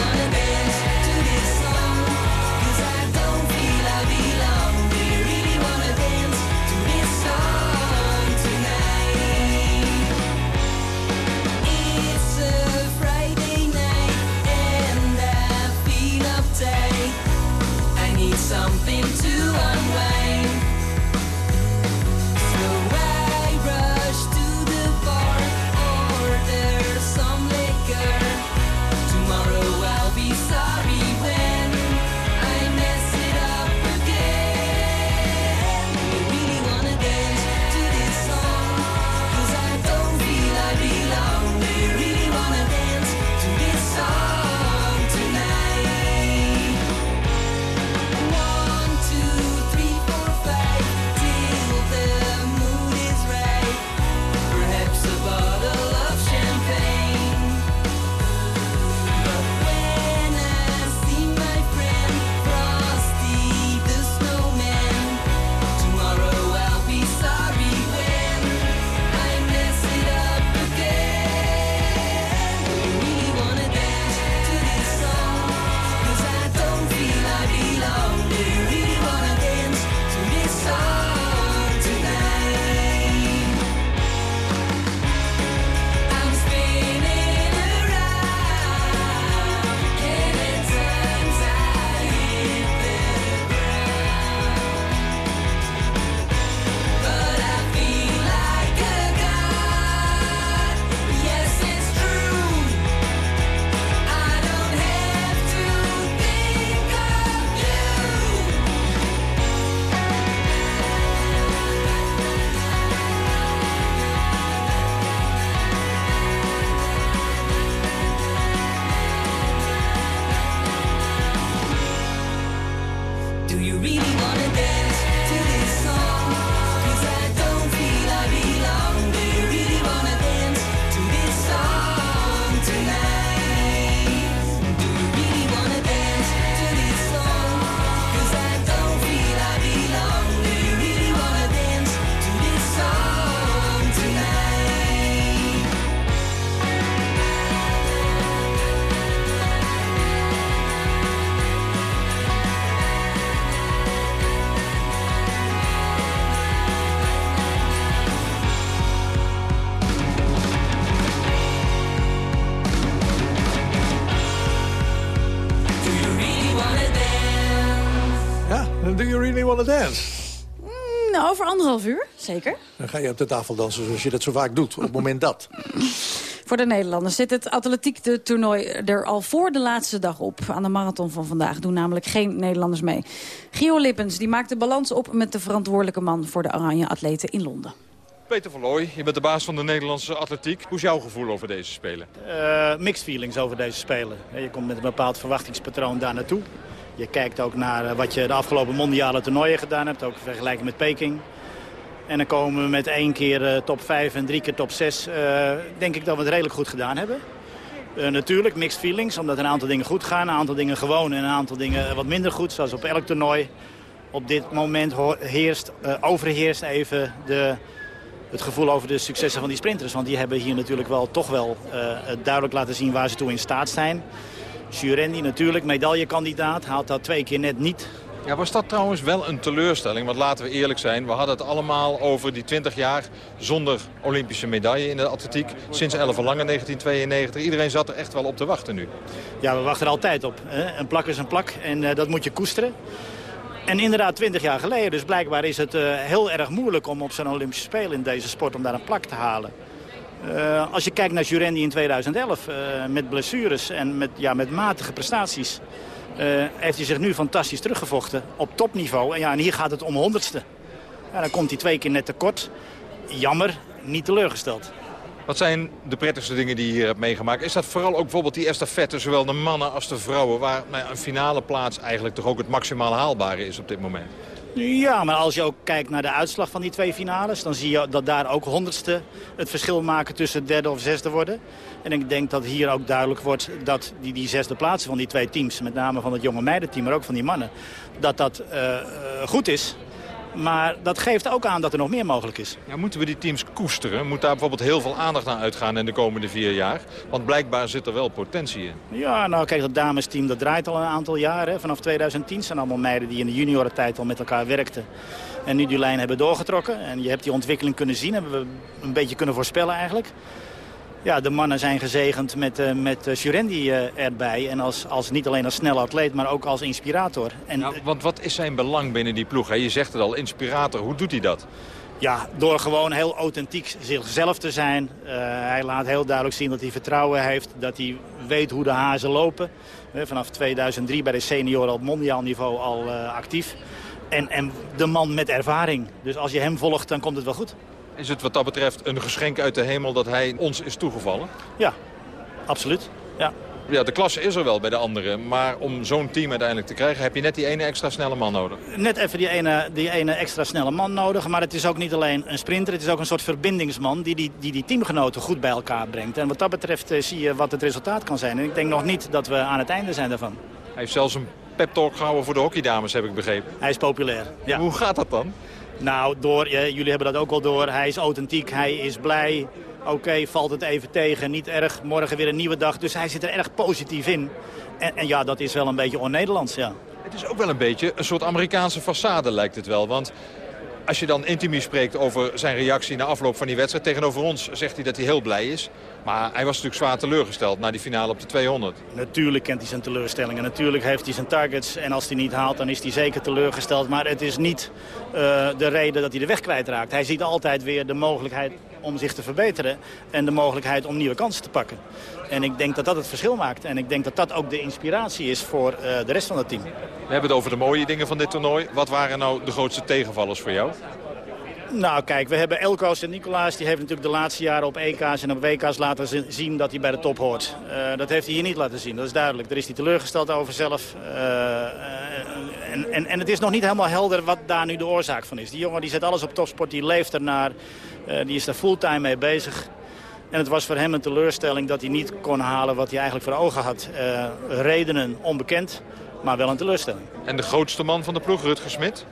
Dance? Nou, over anderhalf uur, zeker. Dan ga je op de tafel dansen zoals je dat zo vaak doet. Op het moment dat. <laughs> Voor de Nederlanders zit het atletiek de toernooi er al voor de laatste dag op. Aan de marathon van vandaag doen namelijk geen Nederlanders mee. Gio Lippens die maakt de balans op met de verantwoordelijke man... voor de oranje atleten in Londen. Peter van Looy, je bent de baas van de Nederlandse atletiek. Hoe is jouw gevoel over deze Spelen? Eh, mixed feelings over deze Spelen. Je komt met een bepaald verwachtingspatroon daar naartoe. Je kijkt ook naar eh, wat je de afgelopen mondiale toernooien gedaan hebt. Ook in vergelijking met Peking. En dan komen we met één keer eh, top 5 en drie keer top 6. eh, denk ik dat we het redelijk goed gedaan hebben. Natuurlijk, mixed feelings, omdat een aantal dingen goed gaan. Een aantal dingen gewoon en een aantal dingen wat minder goed. Zoals op elk toernooi. Op dit moment heerst, overheerst even de, het gevoel over de successen van die sprinters. Want die hebben hier natuurlijk wel toch wel duidelijk laten zien waar ze toe in staat zijn. Jurendi natuurlijk, medaillekandidaat, haalt dat twee keer net niet. Ja, was dat trouwens wel een teleurstelling? Want laten we eerlijk zijn, we hadden het allemaal over die 20 jaar zonder Olympische medaille in de atletiek. Sinds 11 Lange 1992. Iedereen zat er echt wel op te wachten nu. Ja, we wachten er altijd op. Hè? Een plak is een plak en eh, dat moet je koesteren. En inderdaad, 20 jaar geleden. Dus blijkbaar is het eh, heel erg moeilijk om op zo'n Olympische Spelen in deze sport om daar een plak te halen. Eh, als je kijkt naar Jurendi in 2011 eh, met blessures en met, ja, met matige prestaties... eh, heeft hij zich nu fantastisch teruggevochten op topniveau. En, ja, en hier gaat het om honderdste. Ja, dan komt hij twee keer net tekort. Jammer, niet teleurgesteld. Wat zijn de prettigste dingen die je hier hebt meegemaakt? Is dat vooral ook bijvoorbeeld die estafette, zowel de mannen als de vrouwen... waar nou een finale plaats eigenlijk toch ook het maximaal haalbare is op dit moment? Ja, maar als je ook kijkt naar de uitslag van die twee finales... dan zie je dat daar ook honderdste het verschil maken tussen derde of zesde worden. En ik denk dat hier ook duidelijk wordt dat die, die zesde plaatsen van die twee teams... met name van het jonge meidenteam, maar ook van die mannen... dat dat eh, eh, goed is. Maar dat geeft ook aan dat er nog meer mogelijk is. Ja, moeten we die teams koesteren? Moet daar bijvoorbeeld heel veel aandacht naar uitgaan in de komende vier jaar? Want blijkbaar zit er wel potentie in. Ja, nou kijk, dat damesteam dat draait al een aantal jaren. Vanaf 2010 Het zijn allemaal meiden die in de juniorentijd al met elkaar werkten. En nu die lijn hebben doorgetrokken. En je hebt die ontwikkeling kunnen zien. Hebben we een beetje kunnen voorspellen eigenlijk. Ja, de mannen zijn gezegend met, eh met eh, Jurendi eh, erbij. En als, als, niet alleen als snelle atleet, maar ook als inspirator. En, Ja, want wat is zijn belang binnen die ploeg? hè? Je zegt het al, inspirator. Hoe doet hij dat? Ja, door gewoon heel authentiek zichzelf te zijn. Eh, hij laat heel duidelijk zien dat hij vertrouwen heeft. Dat hij weet hoe de hazen lopen. Eh, vanaf 2003 bij de senioren op mondiaal niveau al eh, actief. En, en de man met ervaring. Dus als je hem volgt, dan komt het wel goed. Is het wat dat betreft een geschenk uit de hemel dat hij ons is toegevallen? Ja, absoluut. Ja. Ja, de klasse is er wel bij de anderen. Maar om zo'n team uiteindelijk te krijgen... heb je net die ene extra snelle man nodig. Net even die ene, die ene extra snelle man nodig. Maar het is ook niet alleen een sprinter. Het is ook een soort verbindingsman die die, die, die teamgenoten goed bij elkaar brengt. En wat dat betreft eh, zie je wat het resultaat kan zijn. En ik denk nog niet dat we aan het einde zijn daarvan. Hij heeft zelfs een pep talk gehouden voor de hockeydames, heb ik begrepen. Hij is populair. Ja. Hoe gaat dat dan? Nou, door, eh, jullie hebben dat ook al door. Hij is authentiek, hij is blij. Oké, valt het even tegen, niet erg. Morgen weer een nieuwe dag. Dus hij zit er erg positief in. En, en ja, dat is wel een beetje on-Nederlands, ja. Het is ook wel een beetje een soort Amerikaanse façade lijkt het wel. Want als je dan intimi spreekt over zijn reactie na afloop van die wedstrijd... tegenover ons zegt hij dat hij heel blij is. Maar hij was natuurlijk zwaar teleurgesteld na die finale op de 200. Natuurlijk kent hij zijn teleurstellingen. Natuurlijk heeft hij zijn targets. En als hij niet haalt, dan is hij zeker teleurgesteld. Maar het is niet eh, de reden dat hij de weg kwijtraakt. Hij ziet altijd weer de mogelijkheid om zich te verbeteren. En de mogelijkheid om nieuwe kansen te pakken. En ik denk dat dat het verschil maakt. En ik denk dat dat ook de inspiratie is voor eh, de rest van het team. We hebben het over de mooie dingen van dit toernooi. Wat waren nou de grootste tegenvallers voor jou? Nou kijk, we hebben Elko Sint-Nicolaas. Die heeft natuurlijk de laatste jaren op EK's en op WK's laten zi- zien dat hij bij de top hoort. Eh, dat heeft hij hier niet laten zien, dat is duidelijk. Daar is hij teleurgesteld over zelf. Eh, en, en, en het is nog niet helemaal helder wat daar nu de oorzaak van is. Die jongen die zet alles op topsport, die leeft ernaar. Eh, die is daar fulltime mee bezig. En het was voor hem een teleurstelling dat hij niet kon halen wat hij eigenlijk voor ogen had. Redenen onbekend, maar wel een teleurstelling. En de grootste man van de ploeg, Rutger Smit?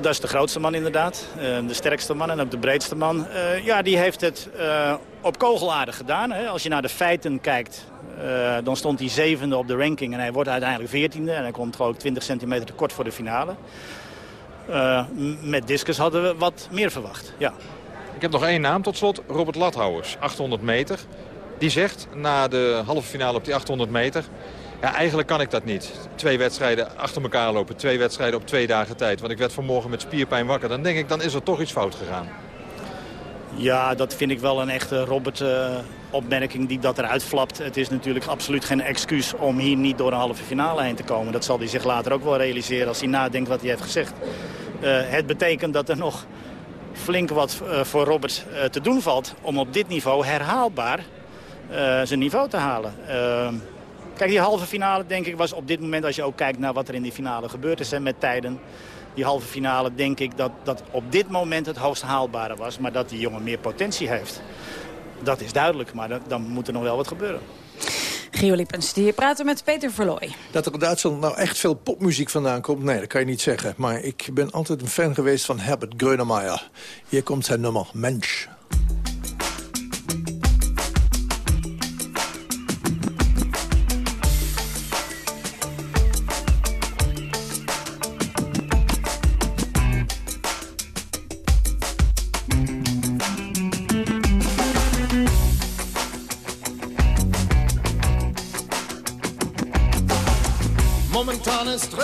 Dat is de grootste man inderdaad. Eh, de sterkste man en ook de breedste man. Eh, ja, die heeft het eh, op kogelaardig gedaan. Als je naar de feiten kijkt, dan stond hij zevende op de ranking. En hij wordt uiteindelijk veertiende. En hij komt geloof ik 20 centimeter te kort voor de finale. Met discus hadden we wat meer verwacht, ja. Ik heb nog één naam tot slot, Robert Lathouwers, 800 meter. Die zegt na de halve finale op die 800 meter... Ja, eigenlijk kan ik dat niet. Twee wedstrijden achter elkaar lopen, twee wedstrijden op twee dagen tijd. Want ik werd vanmorgen met spierpijn wakker. Dan denk ik, dan is er toch iets fout gegaan. Ja, dat vind ik wel een echte Robert-opmerking die dat eruit flapt. Het is natuurlijk absoluut geen excuus om hier niet door een halve finale heen te komen. Dat zal hij zich later ook wel realiseren als hij nadenkt wat hij heeft gezegd. Eh, het betekent dat er nog flink wat eh, voor Robert eh, te doen valt om op dit niveau herhaalbaar eh, zijn niveau te halen. Kijk, die halve finale denk ik was op dit moment, als je ook kijkt naar wat er in die finale gebeurd is hè, met tijden. Die halve finale denk ik dat dat op dit moment het hoogst haalbare was. Maar dat die jongen meer potentie heeft. Dat is duidelijk, maar dan, dan moet er nog wel wat gebeuren. Gio Lippens, die praten met Peter Verlooy. Dat er in Duitsland nou echt veel popmuziek vandaan komt, nee, dat kan je niet zeggen. Maar ik ben altijd een fan geweest van Herbert Grönemeyer. Hier komt zijn nummer Mensch.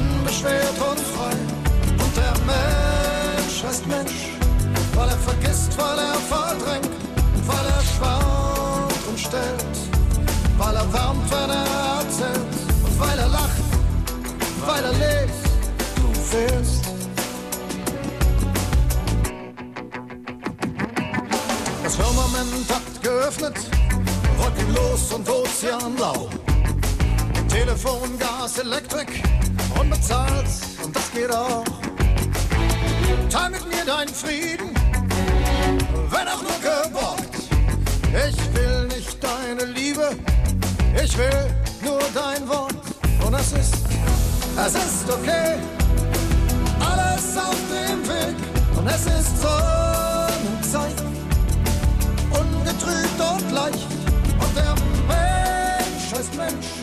unbeschwert und frei. Und der Mensch heißt Mensch, weil er vergisst, weil er verdrängt, weil er schwankt und stellt, weil er wärmt, wenn er erzählt, und weil er lacht, weil er lebt, du fehlst. Das Firmament hat geöffnet, wolkenlos und ozeanblau. Telefon, Gas, Elektrik, unbezahlt und das geht auch. Teil mit mir deinen Frieden, wenn auch nur geborgt. Ich will nicht deine Liebe, ich will nur dein Wort. Und es ist, es ist okay, alles auf dem Weg. Und es ist Sonnenzeit, ungetrübt und leicht. Und der Mensch heißt Mensch,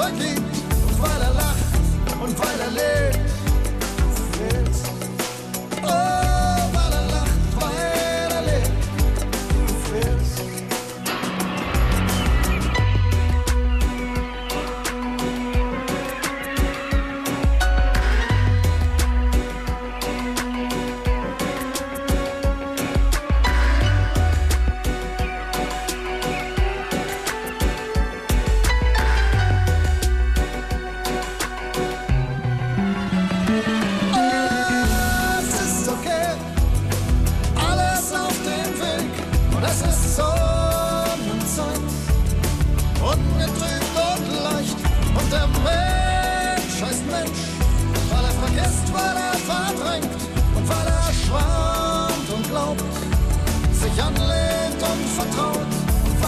Und weil er lacht und weil er lebt.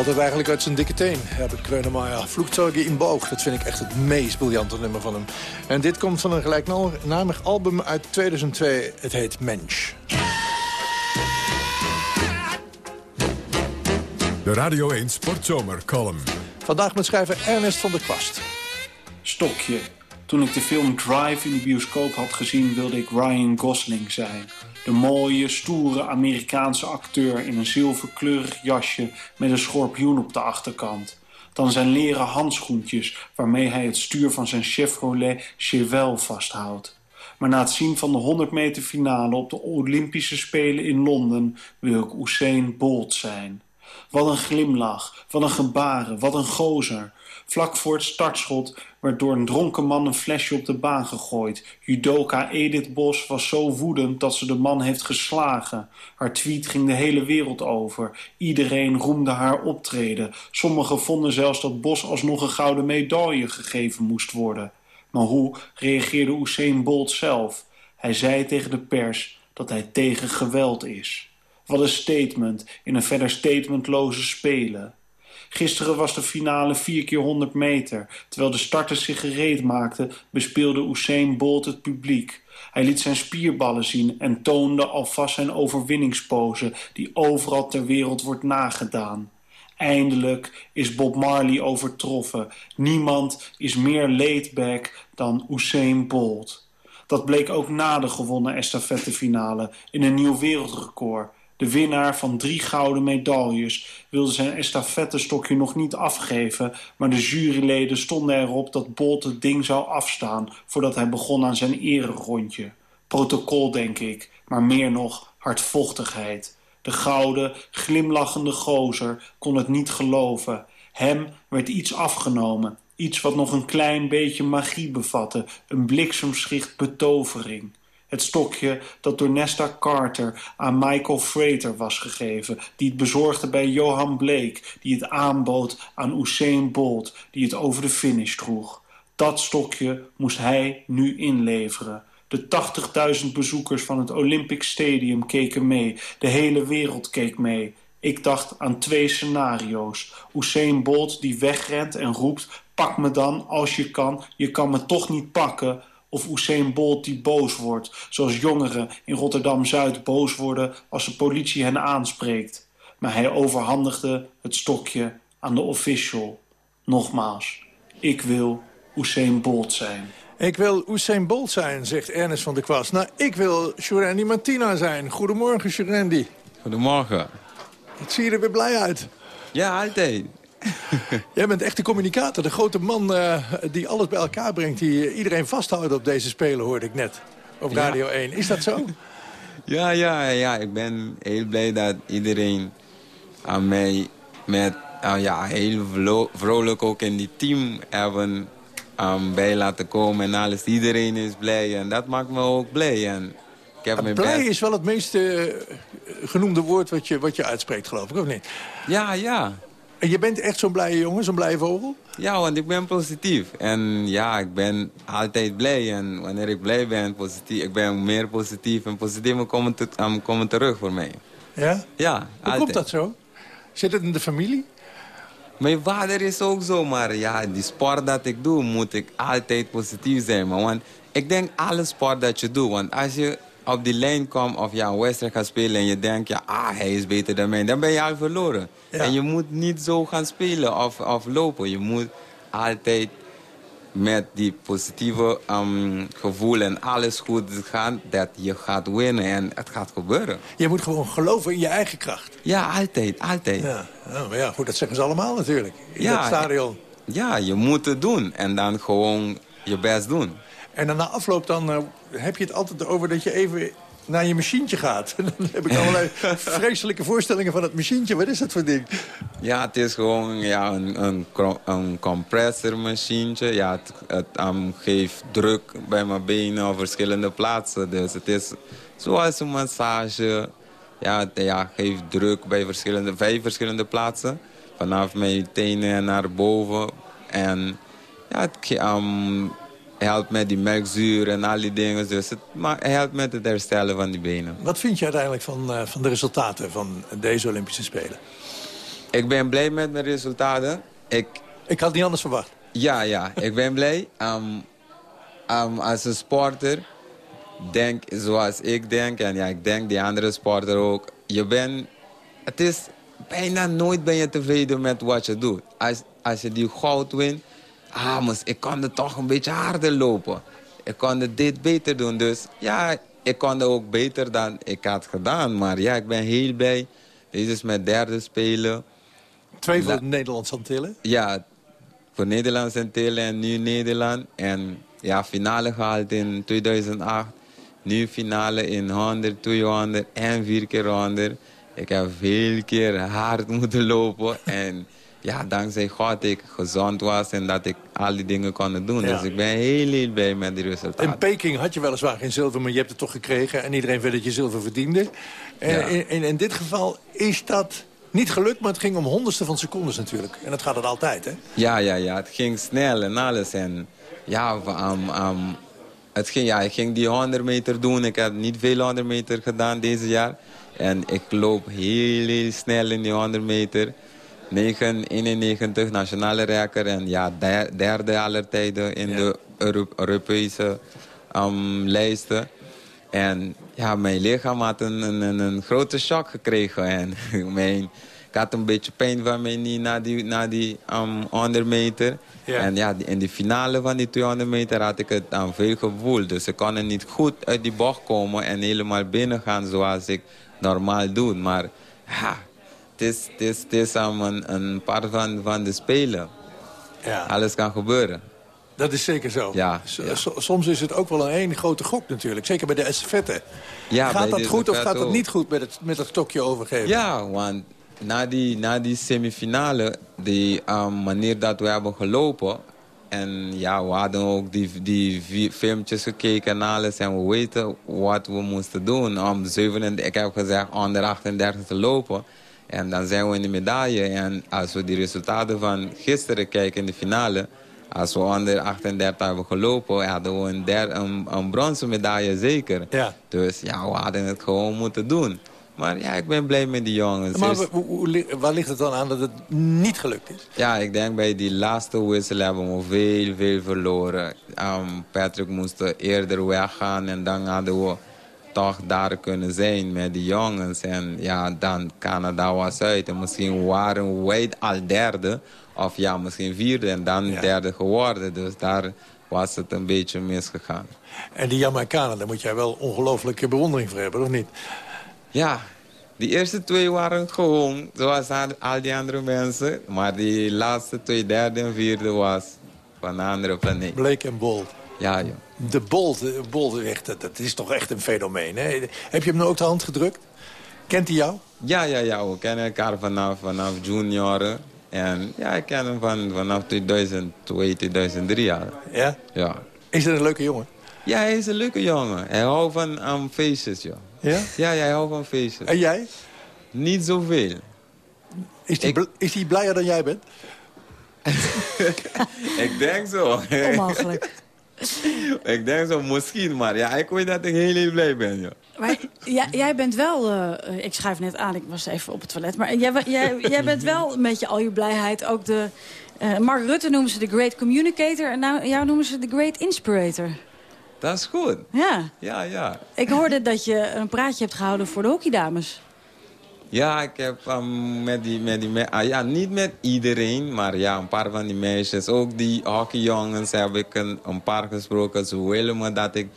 altijd eigenlijk uit zijn dikke teen, Herbert Grönemeyer. Vloegzeugen in boog, dat vind ik echt het meest briljante nummer van hem. En dit komt van een gelijknamig album uit 2002. Het heet Mensch. De Radio 1 Sportzomer column. Vandaag met schrijver Ernest van der Kwast. Stokje, Toen ik de film Drive in de bioscoop had gezien, wilde ik Ryan Gosling zijn. De mooie, stoere Amerikaanse acteur in een zilverkleurig jasje met een schorpioen op de achterkant. Dan zijn leren handschoentjes waarmee hij het stuur van zijn Chevrolet Chevelle vasthoudt. Maar na het zien van de 100 meter finale op de Olympische Spelen in Londen wil ik Usain Bolt zijn. Wat een glimlach, wat een gebaren, wat een gozer. Vlak voor het startschot werd door een dronken man een flesje op de baan gegooid. Judoka Edith Bos was zo woedend dat ze de man heeft geslagen. Haar tweet ging de hele wereld over. Iedereen roemde haar optreden. Sommigen vonden zelfs dat Bos alsnog een gouden medaille gegeven moest worden. Maar hoe reageerde Usain Bolt zelf? Hij zei tegen de pers dat hij tegen geweld is. Wat een statement in een verder statementloze spelen. Gisteren was de finale 4 keer 100 meter. Terwijl de starters zich gereed maakten, bespeelde Usain Bolt het publiek. Hij liet zijn spierballen zien en toonde alvast zijn overwinningspose... die overal ter wereld wordt nagedaan. Eindelijk is Bob Marley overtroffen. Niemand is meer laid-back dan Usain Bolt. Dat bleek ook na de gewonnen estafettefinale in een nieuw wereldrecord. De winnaar van drie gouden medailles wilde zijn estafettestokje nog niet afgeven... maar de juryleden stonden erop dat Bolt het ding zou afstaan... voordat hij begon aan zijn ererondje. Protocol, denk ik, maar meer nog hardvochtigheid. De gouden, glimlachende gozer kon het niet geloven. Hem werd iets afgenomen. Iets wat nog een klein beetje magie bevatte. Een bliksemschicht betovering. Het stokje dat door Nesta Carter aan Michael Frater was gegeven... die het bezorgde bij Johan Blake... die het aanbood aan Usain Bolt... die het over de finish droeg. Dat stokje moest hij nu inleveren. De 80.000 bezoekers van het Olympic Stadium keken mee. De hele wereld keek mee. Ik dacht aan twee scenario's. Usain Bolt die wegrent en roept... pak me dan als je kan, je kan me toch niet pakken... Of Usain Bolt die boos wordt, zoals jongeren in Rotterdam-Zuid boos worden als de politie hen aanspreekt. Maar hij overhandigde het stokje aan de official. Nogmaals, ik wil Usain Bolt zijn. Ik wil Usain Bolt zijn, zegt Ernest van der Kwast. Nou, ik wil Shurendi Martina zijn. Goedemorgen, Shurendi. Goedemorgen. Wat zie je er weer blij uit. Ja, altijd. <laughs> Jij bent echt de communicator, de grote man eh, die alles bij elkaar brengt... die iedereen vasthoudt op deze spelen, hoorde ik net. Op Ja. Radio 1. Is dat zo? <laughs> Ja, ja, ja. Ik ben heel blij dat iedereen aan mij met ah, ja, heel vrolijk ook in die team hebben um, bij laten komen en alles. Iedereen is blij en dat maakt me ook blij. En ik heb mijn Blij best- is wel het meest eh, genoemde woord wat je, wat je uitspreekt, geloof ik, of niet? Ja, ja. En je bent echt zo'n blije jongen, zo'n blije vogel? Ja, want ik ben positief. En ja, ik ben altijd blij. En wanneer ik blij ben, positief, ik ben meer positief. En positieve komen, te, um, komen terug voor mij. Ja? Ja, Hoe altijd. komt dat zo? Zit het in de familie? Mijn vader is ook zo, maar ja, die sport dat ik doe, moet ik altijd positief zijn. Want ik denk alle sport dat je doet, want als je op die lijn komt of ja, een wedstrijd gaat spelen en je denkt, ja, ah, hij is beter dan mij, dan ben je al verloren. En je moet niet zo gaan spelen of, of lopen. Je moet altijd met die positieve um, gevoel en alles goed gaan, dat je gaat winnen en het gaat gebeuren. Je moet gewoon geloven in je eigen kracht. Ja, altijd, altijd. Ja, ja, maar ja, goed, dat zeggen ze allemaal natuurlijk. In Ja, dat stadion. Ja, je moet het doen en dan gewoon je best doen. En dan na afloop dan, eh, heb je het altijd over dat je even naar je machientje gaat. <laughs> dan heb ik allerlei <laughs> vreselijke voorstellingen van het machientje. Wat is dat voor ding? Ja, het is gewoon ja, een, een, een compressormachientje. Ja, het, het um, geeft druk bij mijn benen op verschillende plaatsen. Dus het is zoals een massage. Ja, het ja, geeft druk bij verschillende, vijf verschillende plaatsen. Vanaf mijn tenen naar boven. En ja, het um, helpt met die melkzuur en al die dingen. Dus het helpt met het herstellen van die benen. Wat vind je uiteindelijk van, eh, van de resultaten van deze Olympische Spelen? Ik ben blij met mijn resultaten. Ik, ik had niet anders verwacht. Ja, ja. Ik ben blij. Um, um, als een sporter denk zoals ik denk. En ja, ik denk die andere sporter ook. Je bent... Het is bijna nooit ben je tevreden met wat je doet. Als, als je die goud wint, ah, moest, ik kon er toch een beetje harder lopen. Ik kon dit beter doen. Dus ja, ik kon er ook beter dan ik had gedaan. Maar ja, ik ben heel blij. Dit is mijn derde spelen. Twee voor La- de Nederlandse Antillen. Ja, voor Nederlands en Tillen en nu Nederland. En ja, finale gehaald in 2008. Nu finale in 100, 200 en vier keer 100. Ik heb veel keer hard <laughs> moeten lopen. En ja, dankzij God ik gezond was en dat ik al die dingen kon doen. Ja. Dus ik ben heel, heel blij met die resultaten. In Peking had je weliswaar geen zilver, maar je hebt het toch gekregen. En iedereen vindt dat je zilver verdiende. En Ja. in, in, in dit geval is dat niet gelukt, maar het ging om honderdste van secondes natuurlijk. En dat gaat het altijd, hè? Ja, ja, ja. Het ging snel en alles. En ja, um, um, het ging, ja, ik ging die 100 meter doen. Ik heb niet veel 100 meter gedaan deze jaar. En ik loop heel, heel snel in die 100 meter. 9,91 nationale rekker. En ja, der- derde aller tijden in de Euro- Europese um, lijsten. En ja, mijn lichaam had een, een, grote shock gekregen. En <laughs> mijn, ik had een beetje pijn van mijn knie na die, na die um, 100 meter. Ja. En ja, in de finale van die 200 meter had ik het aan veel gevoel. Dus ik kon er niet goed uit die bocht komen en helemaal binnen gaan zoals ik normaal doe. Maar ja, is, het is, het is een, een part van, van de spelen. Ja. Alles kan gebeuren. Dat is zeker zo. Ja, soms is het ook wel een één grote gok natuurlijk. Zeker bij de estafette. Ja, gaat dat goed of gaat dat niet goed met het, met het stokje overgeven? Ja, want na die, na die semifinale, die um, manier dat we hebben gelopen... en ja, we hadden ook die, die filmpjes gekeken en alles... en we weten wat we moesten doen. Om 37, ik heb gezegd onder 38 te lopen. En dan zijn we in de medaille. En als we die resultaten van gisteren kijken in de finale... Als we onder 38 hebben gelopen, hadden we een, der, een, een bronzen medaille zeker. Ja. Dus ja, we hadden het gewoon moeten doen. Maar ja, ik ben blij met die jongens. Maar li- waar ligt het dan aan dat het niet gelukt is? ja, ik denk bij die laatste wissel hebben we veel, veel verloren. Um, Patrick moest eerder weggaan en dan hadden we toch daar kunnen zijn met die jongens. En ja, dan Canada was uit. En misschien waren wij al derde. Of ja, misschien vierde en dan derde geworden. Dus daar was het een beetje misgegaan. En die Jamaicanen, daar moet jij wel ongelooflijke bewondering voor hebben, of niet? Ja, die eerste twee waren gewoon zoals al, die andere mensen. Maar die laatste twee, derde en vierde was van een andere planeet. Blake en Bolt. Ja, joh. De Bolt, eh, echt, dat is toch echt een fenomeen. Hè? Heb je hem nou ook de hand gedrukt? Kent hij jou? Ja, ja, ja, we kennen elkaar vanaf, vanaf junioren. En ja, ik ken hem van, vanaf 2002, 2003 al. Ja? Ja. Is het een leuke jongen? Ja, hij is een leuke jongen. Hij houdt van um, feestjes, joh. Ja? Ja, ja, hij houdt van feestjes. En jij? Niet zoveel. Is hij, bl- is hij blijer dan jij bent? <laughs> ik denk zo. Onmogelijk. <laughs> ik denk zo, misschien, maar ja, ik weet dat ik heel, heel blij ben, joh. Maar jij, jij bent wel... eh, ik schrijf net aan, ik was even op het toilet. Maar jij, jij, jij bent wel een beetje al je blijheid ook de... eh, Mark Rutte noemen ze de great communicator. En nou, jou noemen ze de great inspirator. Dat is goed. Ja. Ja, ja. Ik hoorde dat je een praatje hebt gehouden voor de hockeydames. Ja, ik heb um, met die, met die me- ah, ja, niet met iedereen, maar ja, een paar van die meisjes. Ook die hockeyjongens heb ik een, een paar gesproken. Ze willen me dat ik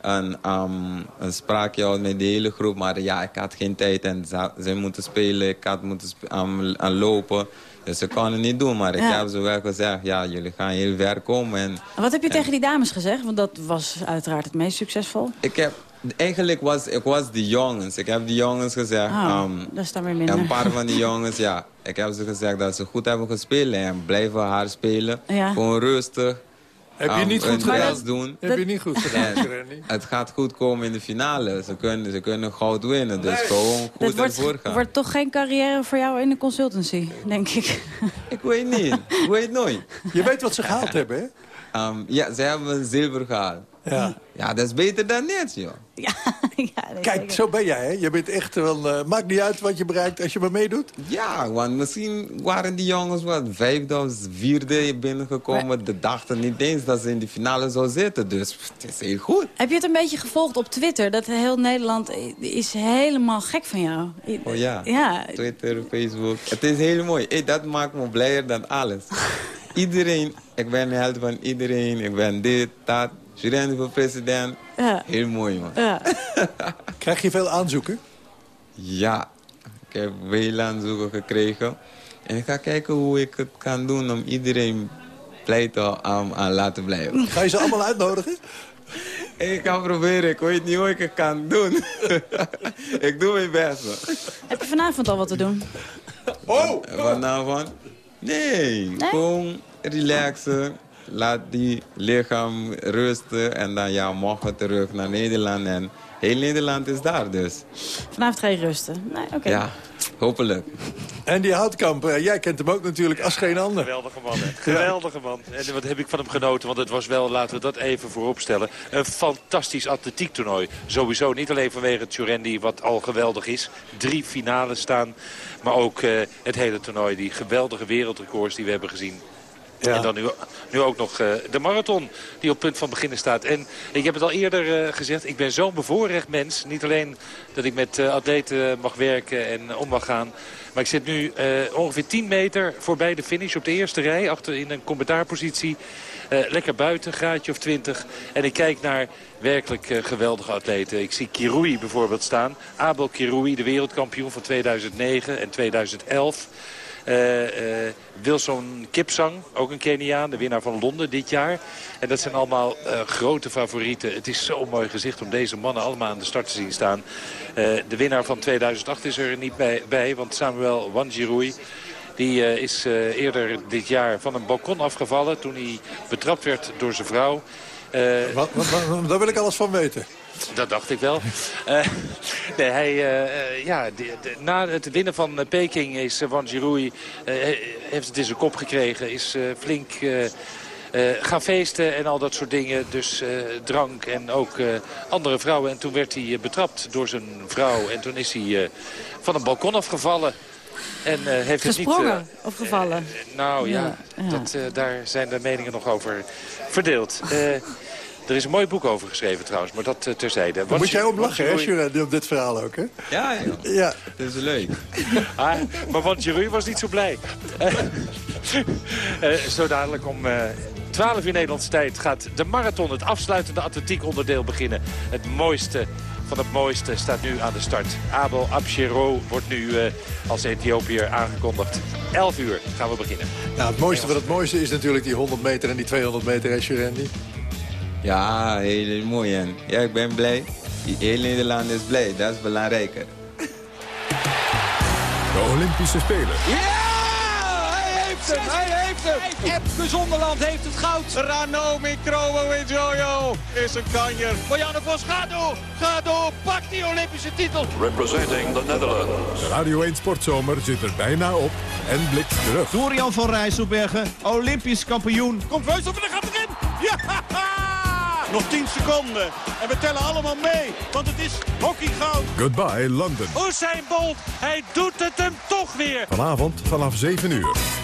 een, um, een spraakje houd met de hele groep. Maar ja, ik had geen tijd en ze, ze moeten spelen. Ik had moeten um, aan lopen. Dus ze konden het niet doen. Maar ik Ja. heb ze wel gezegd, ja, jullie gaan heel ver komen. En En Wat heb je En- tegen die dames gezegd? Want dat was uiteraard het meest succesvol. ik heb, eigenlijk was ik was de jongens. Ik heb de jongens gezegd... Ah, um, dat is dan weer minder. Een paar van die jongens, ja. Ik heb ze gezegd dat ze goed hebben gespeeld en blijven haar spelen. Ja. Gewoon rustig. Heb je um, niet hun goed gedaan? doen. Heb je niet goed gedaan, het gaat goed komen in de finale. Ze kunnen, ze kunnen goud winnen. Dus gewoon goed Dat ervoor wordt, gaan. wordt toch geen carrière voor jou in de consultancy, denk ik. <laughs> Ik weet niet. Ik weet nooit. Je weet wat ze gehaald hebben, hè? Um, ja, ze hebben zilver gehaald. Ja. Ja, dat is beter dan niets, joh. <laughs> Kijk, zo ben jij, hè? Je bent echt wel... eh, maakt niet uit wat je bereikt als je maar meedoet. Ja, want misschien waren die jongens wat vijfde of vierde binnengekomen. De dachten niet eens dat ze in de finale zou zitten. Dus het is heel goed. Heb je het een beetje gevolgd op Twitter? Dat heel Nederland is helemaal gek van jou. Oh ja, Ja. Twitter, Facebook. Het is heel mooi. Hey, dat maakt me blijer dan alles. <laughs> Iedereen, ik ik ben de held van iedereen. Ik ben dit, dat. Student voor president. Ja. Heel mooi, man. Ja. <laughs> Krijg je veel aanzoeken? Ja, ik heb veel aanzoeken gekregen. En ik ga kijken hoe ik het kan doen om iedereen te aan, aan laten blijven. Ga je ze allemaal uitnodigen? <laughs> Ik ga proberen, ik weet niet hoe ik het kan doen. <laughs> ik doe mijn best. man. Heb je vanavond al wat te doen? Oh! Vanavond? Nee, gewoon relaxen. Laat die lichaam rusten. En dan ja, morgen terug naar Nederland. En heel Nederland is daar dus. Vanavond ga je rusten. Nee, oké. Ja, hopelijk. En die Houtkamp, eh, jij kent hem ook natuurlijk als geen ander. Geweldige man, hè. Geweldige man. En wat heb ik van hem genoten, want het was wel, laten we dat even vooropstellen... een fantastisch atletiektoernooi. Sowieso, niet alleen vanwege het Jurendi, wat al geweldig is. Drie finales staan, maar ook eh, het hele toernooi. Die geweldige wereldrecords die we hebben gezien. En dan nu, nu ook nog eh, de marathon die op punt van beginnen staat. En ik heb het al eerder eh, gezegd, ik ben zo'n bevoorrecht mens. Niet alleen dat ik met eh, atleten mag werken en om mag gaan. Maar ik zit nu ongeveer 10 meter voorbij de finish op de eerste rij. Achter in een commentaarpositie. Lekker buiten, graadje of 20. En ik kijk naar werkelijk geweldige atleten. Ik zie Kirui bijvoorbeeld staan. Abel Kirui, de wereldkampioen van 2009 en 2011. Eh, eh, Wilson Kipsang, ook een Keniaan, de winnaar van Londen dit jaar. En dat zijn allemaal eh, grote favorieten. Het is zo'n mooi gezicht om deze mannen allemaal aan de start te zien staan. De winnaar van 2008 is er niet bij, bij want Samuel Wanjiroui... Die is eerder dit jaar van een balkon afgevallen toen hij betrapt werd door zijn vrouw. Wat, wat, wat- daar wil ik alles van weten. Dat dacht ik wel. Eh, nee, hij, eh, eh, ja, de- de- na het winnen van Peking is uh, Wan Jiroui, eh, heeft het in zijn kop gekregen. Is flink gaan feesten en al dat soort dingen. Dus drank en ook andere vrouwen. En toen werd hij betrapt door zijn vrouw. En toen is hij van een balkon afgevallen. En eh, heeft het niet... Gesprongen of gevallen? nou ja, Ja, ja. Dat, daar zijn de meningen nog over verdeeld. Er is een mooi boek over geschreven trouwens, maar dat eh, terzijde. Wat moet je- jij om lachen, hè, op dit verhaal ook, hè? Ja, joh. Ja. Dat is leuk. <laughs> Ah, maar want Jeroen was niet zo blij. Eh, eh, zo dadelijk om eh 12 uur Nederlandse tijd gaat de marathon, het afsluitende atletiek onderdeel beginnen. Het mooiste van het mooiste staat nu aan de start. Abel Abshiro wordt nu eh, als Ethiopiër aangekondigd. 11 uur gaan we beginnen. Nou, het mooiste van het mooiste is natuurlijk die 100 meter en die 200 meter, hè? Ja, heel mooi. En ja, ik ben blij. Heel Nederland is blij. Dat is belangrijker. De Olympische Spelen. Hij heeft hem, hij heeft hem. Epke Zonderland heeft het goud. Rano Mikrowo in Jojo is een kanjer. Marianne Vos, ga door, ga door. Pak die Olympische titel. Representing the Netherlands. De Radio 1 Sportzomer zit er bijna op en blikt terug. Dorian van Rijsselbergen, Olympisch kampioen. Komt Veus op en dan gaat erin. Ja! Nog 10 seconden. En we tellen allemaal mee, want het is hockeygoud. Goodbye London. Usain Bolt, hij doet het hem toch weer. Vanavond vanaf 7 uur.